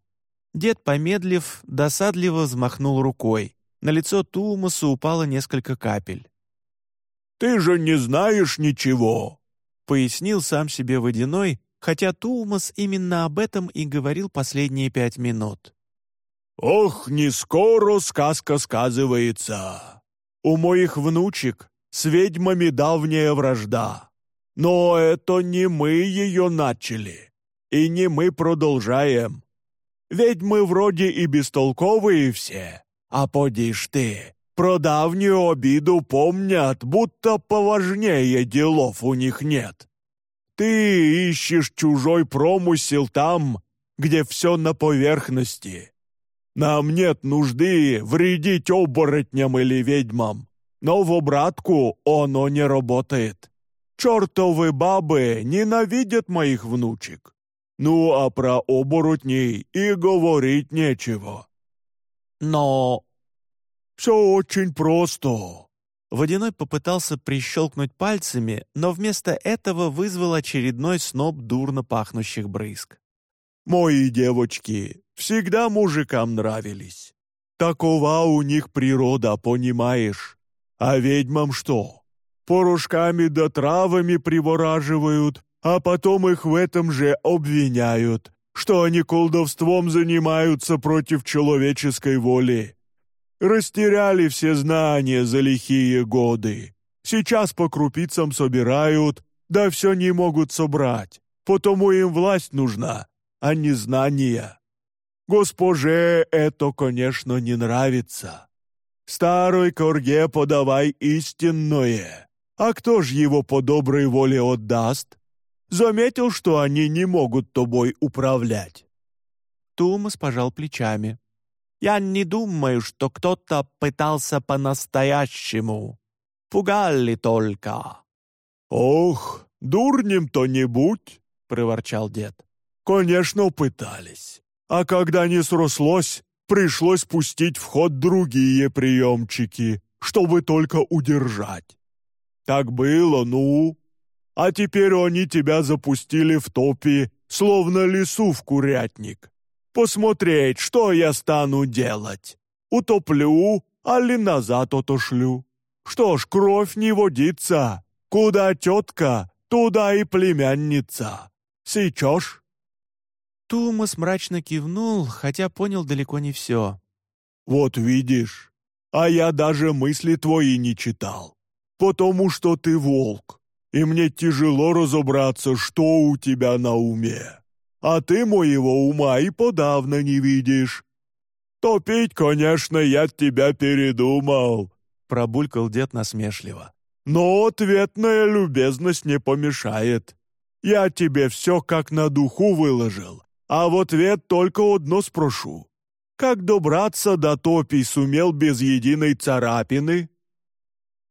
Дед, помедлив, досадливо взмахнул рукой. На лицо Тумаса упало несколько капель. «Ты же не знаешь ничего!» пояснил сам себе Водяной, хотя Тулмас именно об этом и говорил последние пять минут. «Ох, не скоро сказка сказывается. У моих внучек с ведьмами давняя вражда. Но это не мы ее начали, и не мы продолжаем. Ведьмы вроде и бестолковые все, а подишь ты, про давнюю обиду помнят, будто поважнее делов у них нет. Ты ищешь чужой промысел там, где все на поверхности. Нам нет нужды вредить оборотням или ведьмам, но в обратку оно не работает. Чертовы бабы ненавидят моих внучек. Ну, а про оборотней и говорить нечего. Но... Все очень просто. Водяной попытался прищелкнуть пальцами, но вместо этого вызвал очередной сноп дурно пахнущих брызг. «Мои девочки всегда мужикам нравились. Такова у них природа, понимаешь? А ведьмам что? Порошками да травами привораживают, а потом их в этом же обвиняют, что они колдовством занимаются против человеческой воли. Растеряли все знания за лихие годы. Сейчас по крупицам собирают, да все не могут собрать, потому им власть нужна, а не знания. Госпоже это, конечно, не нравится. Старой корге подавай истинное. А кто ж его по доброй воле отдаст? Заметил, что они не могут тобой управлять?» Тумас пожал плечами. «Я не думаю, что кто-то пытался по-настоящему. Пугали только». «Ох, дурнем-то не будь!» — проворчал дед. «Конечно, пытались. А когда не срослось, пришлось пустить в ход другие приемчики, чтобы только удержать. Так было, ну, а теперь они тебя запустили в топи, словно лису в курятник. Посмотреть, что я стану делать. Утоплю, али назад отошлю. Что ж, кровь не водится. Куда тетка, туда и племянница. Сечешь?» Тумас мрачно кивнул, хотя понял далеко не все. «Вот видишь, а я даже мысли твои не читал, потому что ты волк и мне тяжело разобраться, что у тебя на уме. А ты моего ума и подавно не видишь. Топить, конечно, я тебя передумал», — пробулькал дед насмешливо. «Но ответная любезность не помешает. Я тебе все как на духу выложил, а в ответ только одно спрошу. Как добраться до топий сумел без единой царапины?»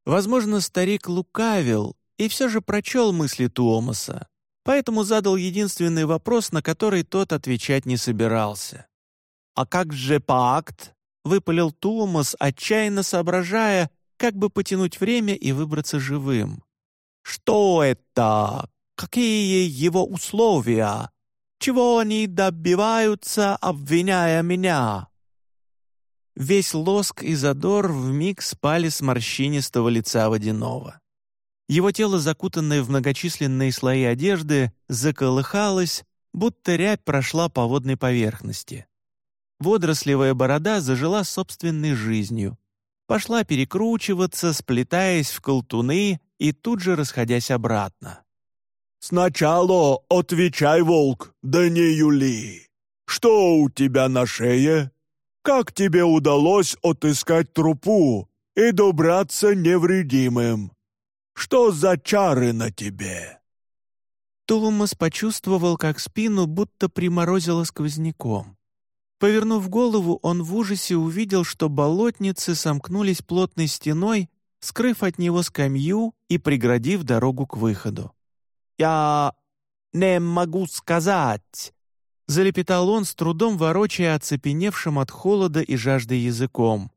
Возможно, старик лукавил, и все же прочел мысли Туомаса, поэтому задал единственный вопрос, на который тот отвечать не собирался. «А как же пакт?» — выпалил Туомас, отчаянно соображая, как бы потянуть время и выбраться живым. «Что это? Какие его условия? Чего они добиваются, обвиняя меня?» Весь лоск и задор вмиг спали с морщинистого лица водяного. Его тело, закутанное в многочисленные слои одежды, заколыхалось, будто рябь прошла по водной поверхности. Водорослевая борода зажила собственной жизнью. Пошла перекручиваться, сплетаясь в колтуны и тут же расходясь обратно. «Сначала отвечай, волк, да не юли. Что у тебя на шее? Как тебе удалось отыскать трупу и добраться невредимым?» Что за чары на тебе?» Тулумас почувствовал, как спину будто приморозило сквозняком. Повернув голову, он в ужасе увидел, что болотницы сомкнулись плотной стеной, скрыв от него скамью и преградив дорогу к выходу. «Я не могу сказать», — залепетал он, с трудом ворочая оцепеневшим от холода и жажды языком.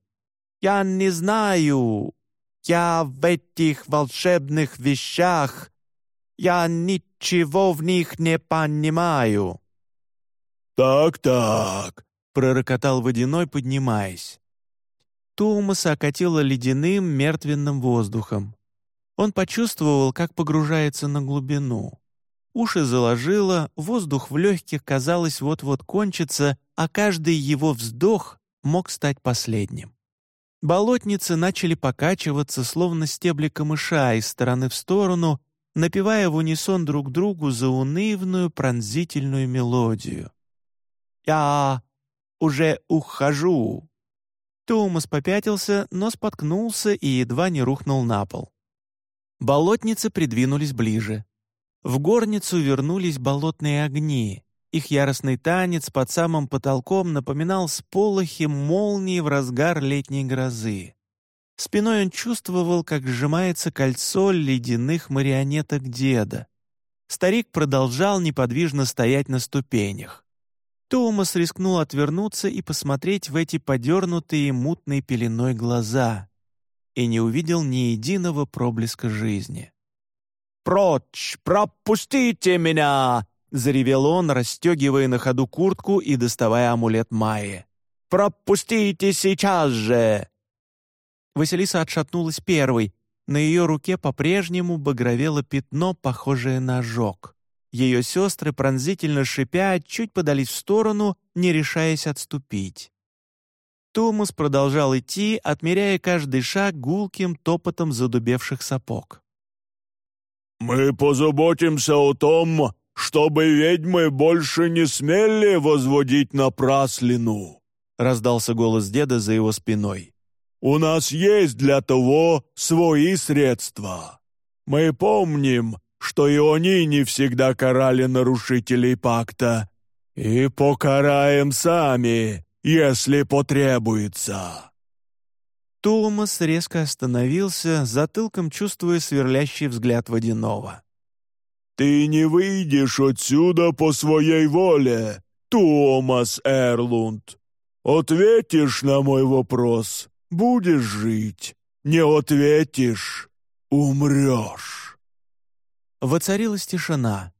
«Я не знаю, я в этих волшебных вещах, я ничего в них не понимаю». «Так-так», — пророкотал водяной, поднимаясь. Тумаса окатило ледяным мертвенным воздухом. Он почувствовал, как погружается на глубину. Уши заложило, воздух в легких, казалось, вот-вот кончится, а каждый его вздох мог стать последним. Болотницы начали покачиваться, словно стебли камыша из стороны в сторону, напевая в унисон друг другу заунывную пронзительную мелодию. «Я уже ухожу!» Томас попятился, но споткнулся и едва не рухнул на пол. Болотницы придвинулись ближе. В горницу вернулись болотные огни. Их яростный танец под самым потолком напоминал сполохи молнии в разгар летней грозы. Спиной он чувствовал, как сжимается кольцо ледяных марионеток деда. старик продолжал неподвижно стоять на ступенях. Томас рискнул отвернуться и посмотреть в эти подернутые мутной пеленой глаза и не увидел ни единого проблеска жизни. «Прочь! Пропустите меня!» — заревел он, расстегивая на ходу куртку и доставая амулет Майи. «Пропустите сейчас же!» Василиса отшатнулась первой. На ее руке по-прежнему багровело пятно, похожее на ожог. Ее сестры, пронзительно шипя, чуть подались в сторону, не решаясь отступить. Томас продолжал идти, отмеряя каждый шаг гулким топотом задубевших сапог. «Мы позаботимся о том, чтобы ведьмы больше не смели возводить напраслину», раздался голос деда за его спиной. «У нас есть для того свои средства. Мы помним, что и они не всегда карали нарушителей пакта, и покараем сами, если потребуется». Томас резко остановился, затылком чувствуя сверлящий взгляд водяного. «Ты не выйдешь отсюда по своей воле, Томас Эрлунд. Ответишь на мой вопрос, будешь жить. Не ответишь, умрешь». Воцарилась тишина.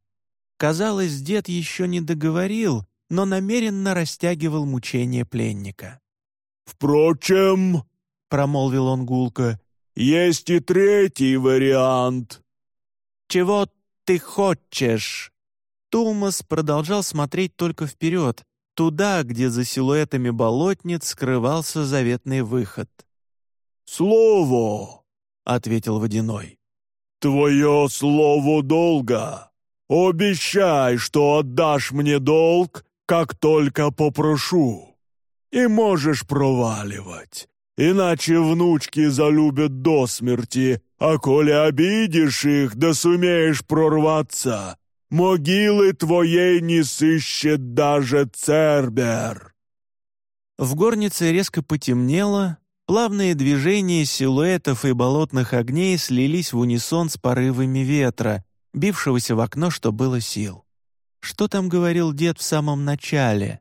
Казалось, дед еще не договорил, но намеренно растягивал мучение пленника. «Впрочем», — промолвил он гулко, — «есть и третий вариант». «Чего ты хочешь?» Тумас продолжал смотреть только вперед, туда, где за силуэтами болотниц скрывался заветный выход. «Слово!» — ответил Водяной. «Твое слово долго. Обещай, что отдашь мне долг, как только попрошу. И можешь проваливать, иначе внучки залюбят до смерти, а коли обидишь их, да сумеешь прорваться, могилы твоей не сыщет даже Цербер». В горнице резко потемнело, плавные движения силуэтов и болотных огней слились в унисон с порывами ветра, бившегося в окно, что было сил. Что там говорил дед в самом начале?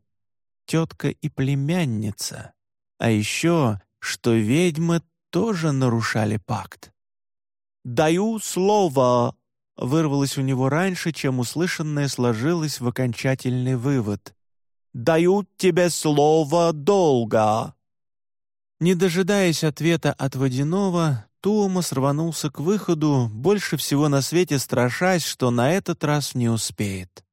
Тетка и племянница. А еще, что ведьмы тоже нарушали пакт. «Даю слово!» вырвалось у него раньше, чем услышанное сложилось в окончательный вывод. «Даю тебе слово долго!» Не дожидаясь ответа от водяного, Туумас рванулся к выходу, больше всего на свете страшась, что на этот раз не успеет.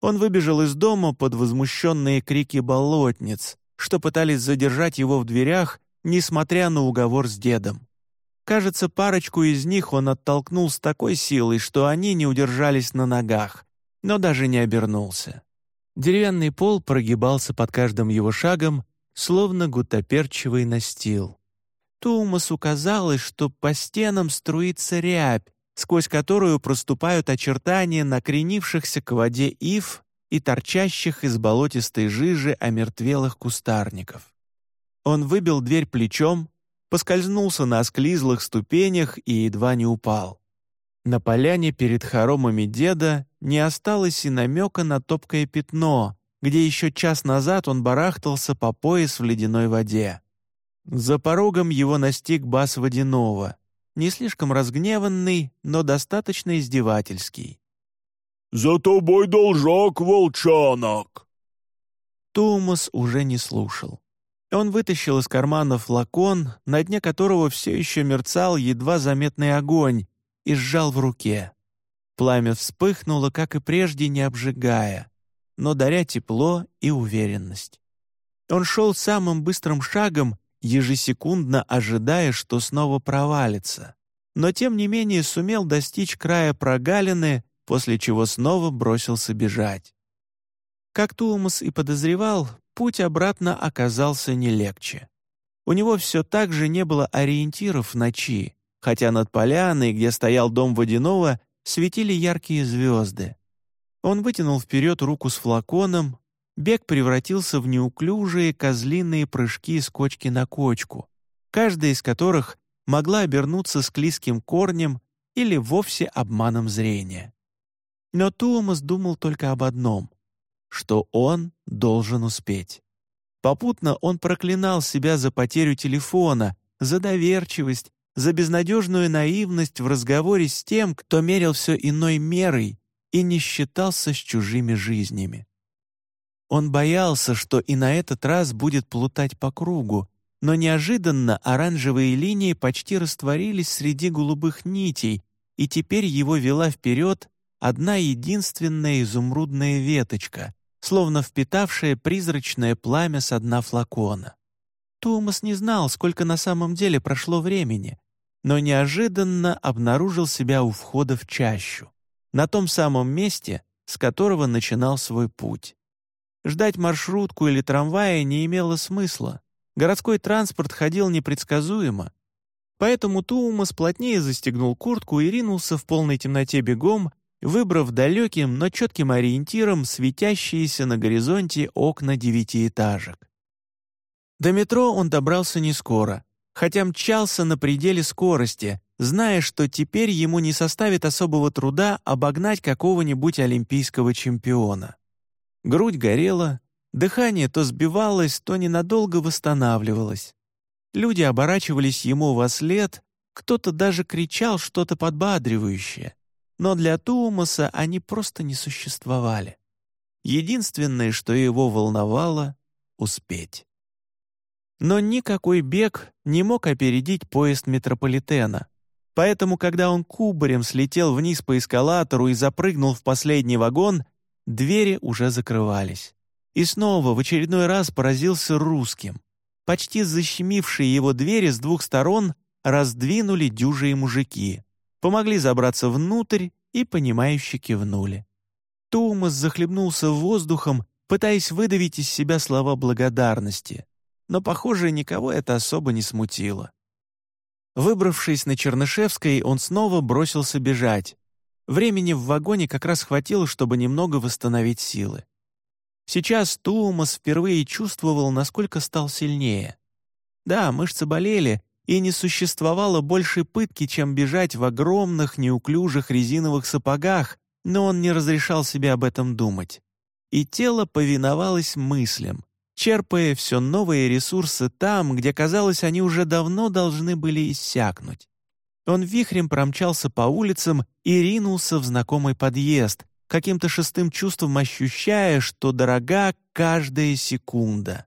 Он выбежал из дома под возмущенные крики болотниц, что пытались задержать его в дверях, несмотря на уговор с дедом. Кажется, парочку из них он оттолкнул с такой силой, что они не удержались на ногах, но даже не обернулся. Деревянный пол прогибался под каждым его шагом, словно гутоперчивый настил. Тумасу казалось, что по стенам струится рябь, сквозь которую проступают очертания накренившихся к воде ив и торчащих из болотистой жижи омертвелых кустарников. Он выбил дверь плечом, поскользнулся на склизлых ступенях и едва не упал. На поляне перед хоромами деда не осталось и намека на топкое пятно, где еще час назад он барахтался по пояс в ледяной воде. За порогом его настиг бас водяного не слишком разгневанный, но достаточно издевательский. «За тобой должок, волчонок!» Тумас уже не слушал. Он вытащил из кармана флакон, на дне которого все еще мерцал едва заметный огонь, и сжал в руке. Пламя вспыхнуло, как и прежде, не обжигая, но даря тепло и уверенность. Он шел самым быстрым шагом, ежесекундно ожидая, что снова провалится, но тем не менее сумел достичь края прогалины, после чего снова бросился бежать. Как Туумас и подозревал, путь обратно оказался не легче. У него все так же не было ориентиров в ночи, хотя над поляной, где стоял дом водяного, светили яркие звезды. Он вытянул вперед руку с флаконом, бег превратился в неуклюжие козлиные прыжки с кочки на кочку, каждая из которых могла обернуться склизким корнем или вовсе обманом зрения. Но Туумас думал только об одном — что он должен успеть. Попутно он проклинал себя за потерю телефона, за доверчивость, за безнадежную наивность в разговоре с тем, кто мерил все иной мерой и не считался с чужими жизнями. Он боялся, что и на этот раз будет плутать по кругу, но неожиданно оранжевые линии почти растворились среди голубых нитей, и теперь его вела вперед одна единственная изумрудная веточка, словно впитавшая призрачное пламя с дна флакона. Томас не знал, сколько на самом деле прошло времени, но неожиданно обнаружил себя у входа в чащу, на том самом месте, с которого начинал свой путь. Ждать маршрутку или трамвая не имело смысла. Городской транспорт ходил непредсказуемо. Поэтому Туумас плотнее застегнул куртку и ринулся в полной темноте бегом, выбрав далеким, но четким ориентиром светящиеся на горизонте окна девятиэтажек. До метро он добрался не скоро, хотя мчался на пределе скорости, зная, что теперь ему не составит особого труда обогнать какого-нибудь олимпийского чемпиона. Грудь горела, дыхание то сбивалось, то ненадолго восстанавливалось. Люди оборачивались ему во след, кто-то даже кричал что-то подбадривающее но для Туумаса они просто не существовали. Единственное, что его волновало — успеть. Но никакой бег не мог опередить поезд метрополитена. Поэтому, когда он кубарем слетел вниз по эскалатору и запрыгнул в последний вагон, двери уже закрывались. И снова в очередной раз поразился русским. Почти защемившие его двери с двух сторон раздвинули дюжие мужики помогли забраться внутрь и, понимающе кивнули. Томас захлебнулся воздухом, пытаясь выдавить из себя слова благодарности, но, похоже, никого это особо не смутило. Выбравшись на Чернышевской, он снова бросился бежать. Времени в вагоне как раз хватило, чтобы немного восстановить силы. Сейчас Туумас впервые чувствовал, насколько стал сильнее. Да, мышцы болели, и не существовало большей пытки, чем бежать в огромных неуклюжих резиновых сапогах, но он не разрешал себе об этом думать. И тело повиновалось мыслям, черпая все новые ресурсы там, где, казалось, они уже давно должны были иссякнуть. Он вихрем промчался по улицам и ринулся в знакомый подъезд, каким-то шестым чувством ощущая, что дорога каждая секунда.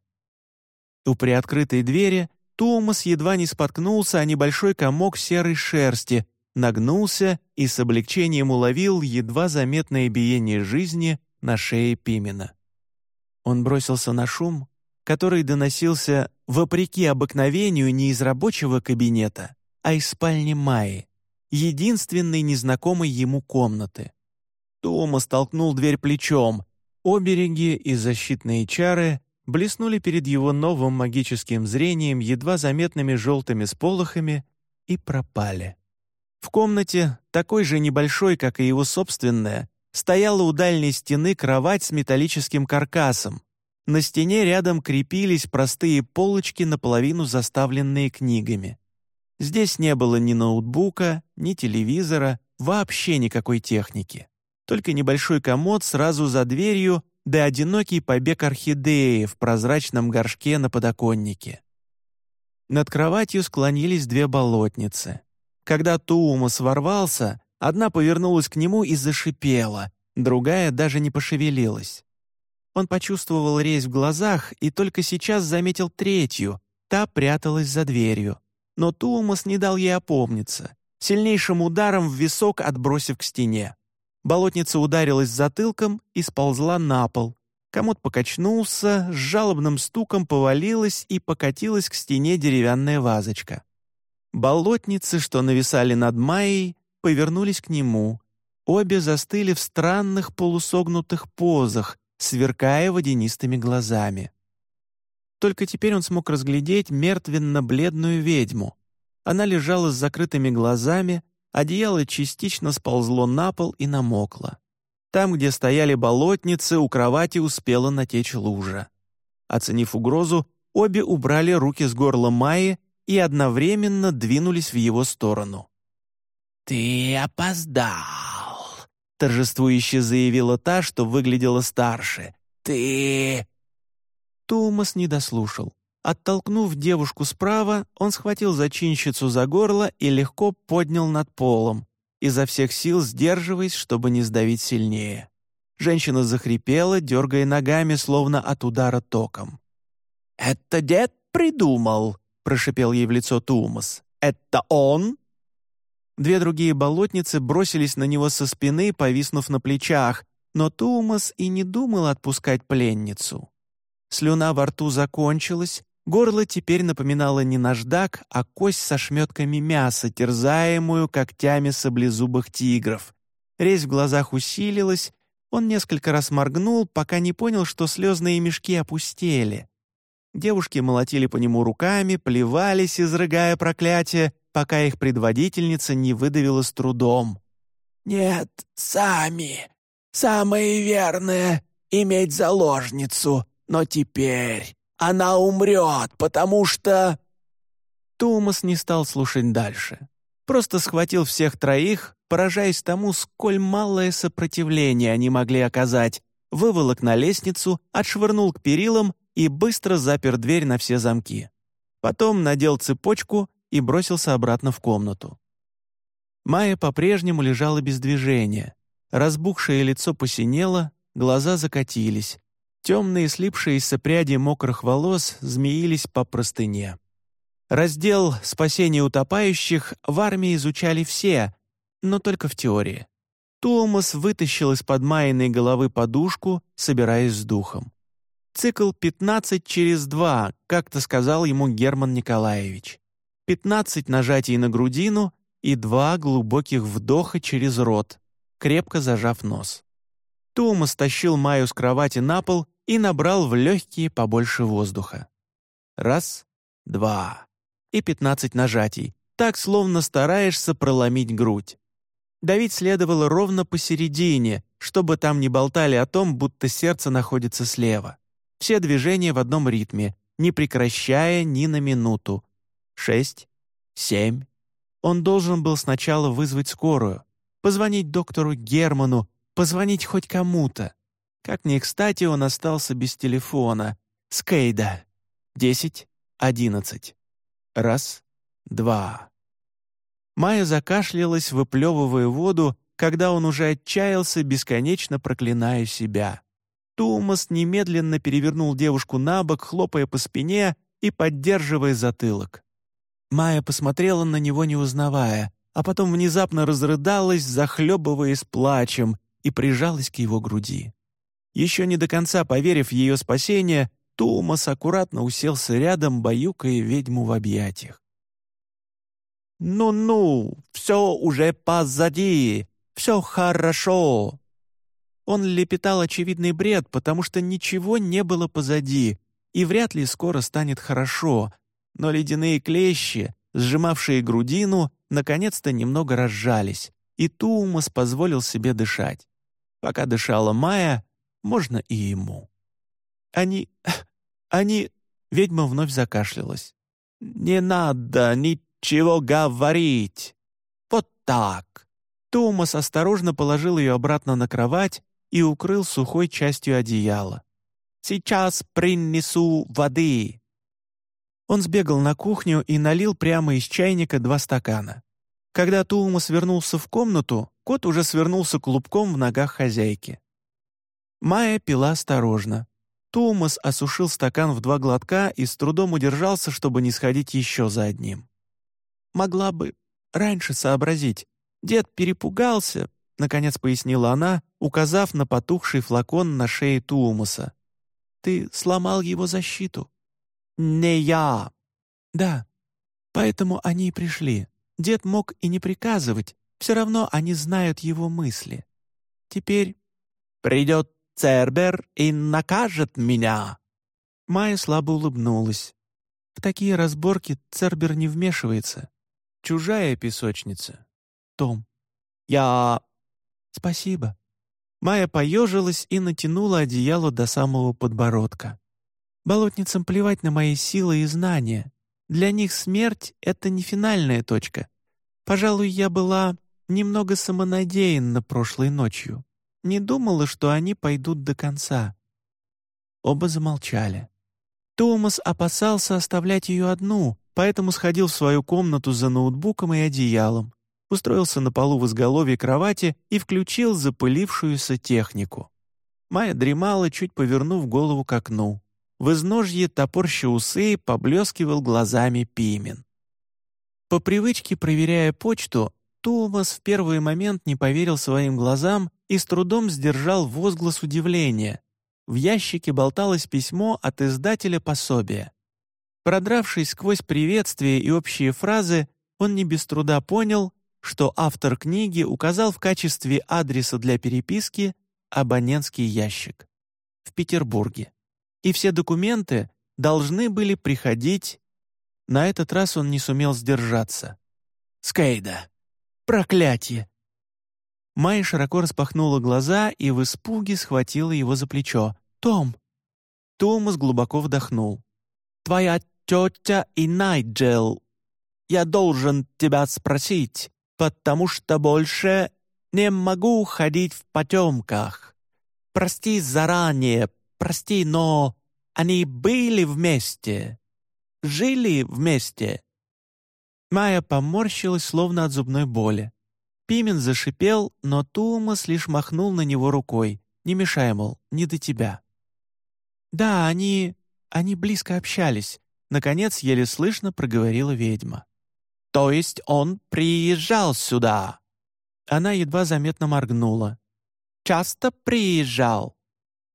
У приоткрытой двери Томас едва не споткнулся о небольшой комок серой шерсти, нагнулся и с облегчением уловил едва заметное биение жизни на шее Пимена. Он бросился на шум, который доносился, вопреки обыкновению, не из рабочего кабинета, а из спальни Майи, единственной незнакомой ему комнаты. Томас толкнул дверь плечом. Обереги и защитные чары блеснули перед его новым магическим зрением едва заметными желтыми сполохами и пропали. В комнате, такой же небольшой, как и его собственная, стояла у дальней стены кровать с металлическим каркасом. На стене рядом крепились простые полочки, наполовину заставленные книгами. Здесь не было ни ноутбука, ни телевизора, вообще никакой техники. Только небольшой комод сразу за дверью да одинокий побег орхидеи в прозрачном горшке на подоконнике. Над кроватью склонились две болотницы. Когда Туумас ворвался, одна повернулась к нему и зашипела, другая даже не пошевелилась. Он почувствовал резь в глазах и только сейчас заметил третью, та пряталась за дверью. Но Туумас не дал ей опомниться, сильнейшим ударом в висок отбросив к стене. Болотница ударилась затылком и сползла на пол. Комод покачнулся, с жалобным стуком повалилась и покатилась к стене деревянная вазочка. Болотницы, что нависали над Майей, повернулись к нему. Обе застыли в странных полусогнутых позах, сверкая водянистыми глазами. Только теперь он смог разглядеть мертвенно-бледную ведьму. Она лежала с закрытыми глазами, Одеяло частично сползло на пол и намокло. Там, где стояли болотницы, у кровати успела натечь лужа. Оценив угрозу, обе убрали руки с горла Майи и одновременно двинулись в его сторону. «Ты опоздал», — торжествующе заявила та, что выглядела старше. «Ты...» Томас не дослушал. Оттолкнув девушку справа, он схватил зачинщицу за горло и легко поднял над полом, изо всех сил сдерживаясь, чтобы не сдавить сильнее. Женщина захрипела, дергая ногами, словно от удара током. «Это дед придумал», — прошипел ей в лицо Тумас. «Это он?» Две другие болотницы бросились на него со спины, повиснув на плечах, но Тумас и не думал отпускать пленницу. Слюна во рту закончилась, Горло теперь напоминало не наждак, а кость со шметками мяса, терзаемую когтями саблезубых тигров. Резь в глазах усилилась, он несколько раз моргнул, пока не понял, что слезные мешки опустели. Девушки молотили по нему руками, плевались, изрыгая проклятие, пока их предводительница не выдавила с трудом. «Нет, сами. Самое верное — иметь заложницу, но теперь она умрет, потому что...» Томас не стал слушать дальше. Просто схватил всех троих, поражаясь тому, сколь малое сопротивление они могли оказать, выволок на лестницу, отшвырнул к перилам и быстро запер дверь на все замки. Потом надел цепочку и бросился обратно в комнату. Майя по-прежнему лежала без движения. Разбухшее лицо посинело, глаза закатились, Темные слипшиеся пряди мокрых волос змеились по простыне. Раздел «Спасение утопающих» в армии изучали все, но только в теории. Томас вытащил из-под Майиной головы подушку, собираясь с духом. Цикл 15 через 2, как-то сказал ему Герман Николаевич. 15 нажатий на грудину и два глубоких вдоха через рот, крепко зажав нос. Томас тащил Майю с кровати на пол и набрал в легкие побольше воздуха. Раз, два и пятнадцать нажатий, так словно стараешься проломить грудь. Давить следовало ровно посередине, чтобы там не болтали о том, будто сердце находится слева. Все движения в одном ритме, не прекращая ни на минуту. Шесть, семь. Он должен был сначала вызвать скорую, позвонить доктору Герману, позвонить хоть кому-то. Как ни кстати, он остался без телефона. Скейда. Десять, одиннадцать. Раз, два. Майя закашлялась, выплевывая воду, когда он уже отчаялся, бесконечно проклиная себя. Тумас немедленно перевернул девушку на бок, хлопая по спине и поддерживая затылок. Майя посмотрела на него, не узнавая, а потом внезапно разрыдалась, захлебываясь плачем, и прижалась к его груди. Еще не до конца поверив в ее спасение, Тумас аккуратно уселся рядом, баюкая ведьму в объятиях. «Ну-ну, все уже позади, все хорошо!» Он лепетал очевидный бред, потому что ничего не было позади, и вряд ли скоро станет хорошо, но ледяные клещи, сжимавшие грудину, наконец-то немного разжались, и Тумас позволил себе дышать. Пока дышала Майя, можно и ему. Они... они... Ведьма вновь закашлялась. «Не надо ничего говорить! Вот так!» Томас осторожно положил ее обратно на кровать и укрыл сухой частью одеяла. «Сейчас принесу воды!» Он сбегал на кухню и налил прямо из чайника два стакана. Когда Туумас вернулся в комнату, кот уже свернулся клубком в ногах хозяйки. Майя пила осторожно. Томас осушил стакан в два глотка и с трудом удержался, чтобы не сходить еще за одним. «Могла бы раньше сообразить. Дед перепугался», — наконец пояснила она, указав на потухший флакон на шее Туумаса. «Ты сломал его защиту». «Не я». «Да. Поэтому они и пришли. Дед мог и не приказывать, все равно они знают его мысли. Теперь придет Цербер и накажет меня!» Майя слабо улыбнулась. В такие разборки Цербер не вмешивается. Чужая песочница. Том. «Я...» «Спасибо». Майя поежилась и натянула одеяло до самого подбородка. «Болотницам плевать на мои силы и знания. Для них смерть — это не финальная точка. Пожалуй, я была немного самонадеянна прошлой ночью. Не думала, что они пойдут до конца». Оба замолчали. Томас опасался оставлять ее одну, поэтому сходил в свою комнату за ноутбуком и одеялом, устроился на полу в изголовье кровати и включил запылившуюся технику. Майя дремала, чуть повернув голову к окну. В изножье топорща усы поблескивал глазами Пимен. По привычке, проверяя почту, Томас в первый момент не поверил своим глазам и с трудом сдержал возглас удивления. В ящике болталось письмо от издателя пособия. Продравшись сквозь приветствия и общие фразы, он не без труда понял, что автор книги указал в качестве адреса для переписки абонентский ящик в Петербурге. И все документы должны были приходить. На этот раз он не сумел сдержаться. «Скейда! Проклятие!» Майя широко распахнула глаза и в испуге схватила его за плечо. «Том!» Томас глубоко вдохнул. «Твоя тетя и Найджел. Я должен тебя спросить, потому что больше не могу ходить в потемках. Прости заранее, прости, но они были вместе, жили вместе». Майя поморщилась, словно от зубной боли. Пимен зашипел, но Тумас лишь махнул на него рукой. «Не мешай, мол, не до тебя». «Да, они... они близко общались», — наконец еле слышно проговорила ведьма. «То есть он приезжал сюда?» Она едва заметно моргнула. «Часто приезжал?»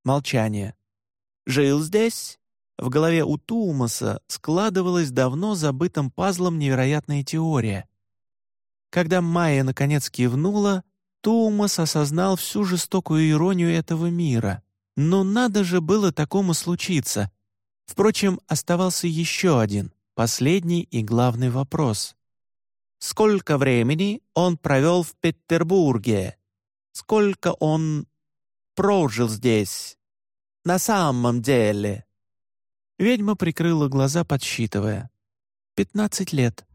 Молчание. «Жил здесь?» В голове у Тумаса складывалась давно забытым пазлом невероятная теория. Когда Майя наконец кивнула, Тумас осознал всю жестокую иронию этого мира. Но надо же было такому случиться. Впрочем, оставался еще один, последний и главный вопрос. Сколько времени он провел в Петербурге? Сколько он прожил здесь? На самом деле?» Ведьма прикрыла глаза, подсчитывая. «Пятнадцать лет».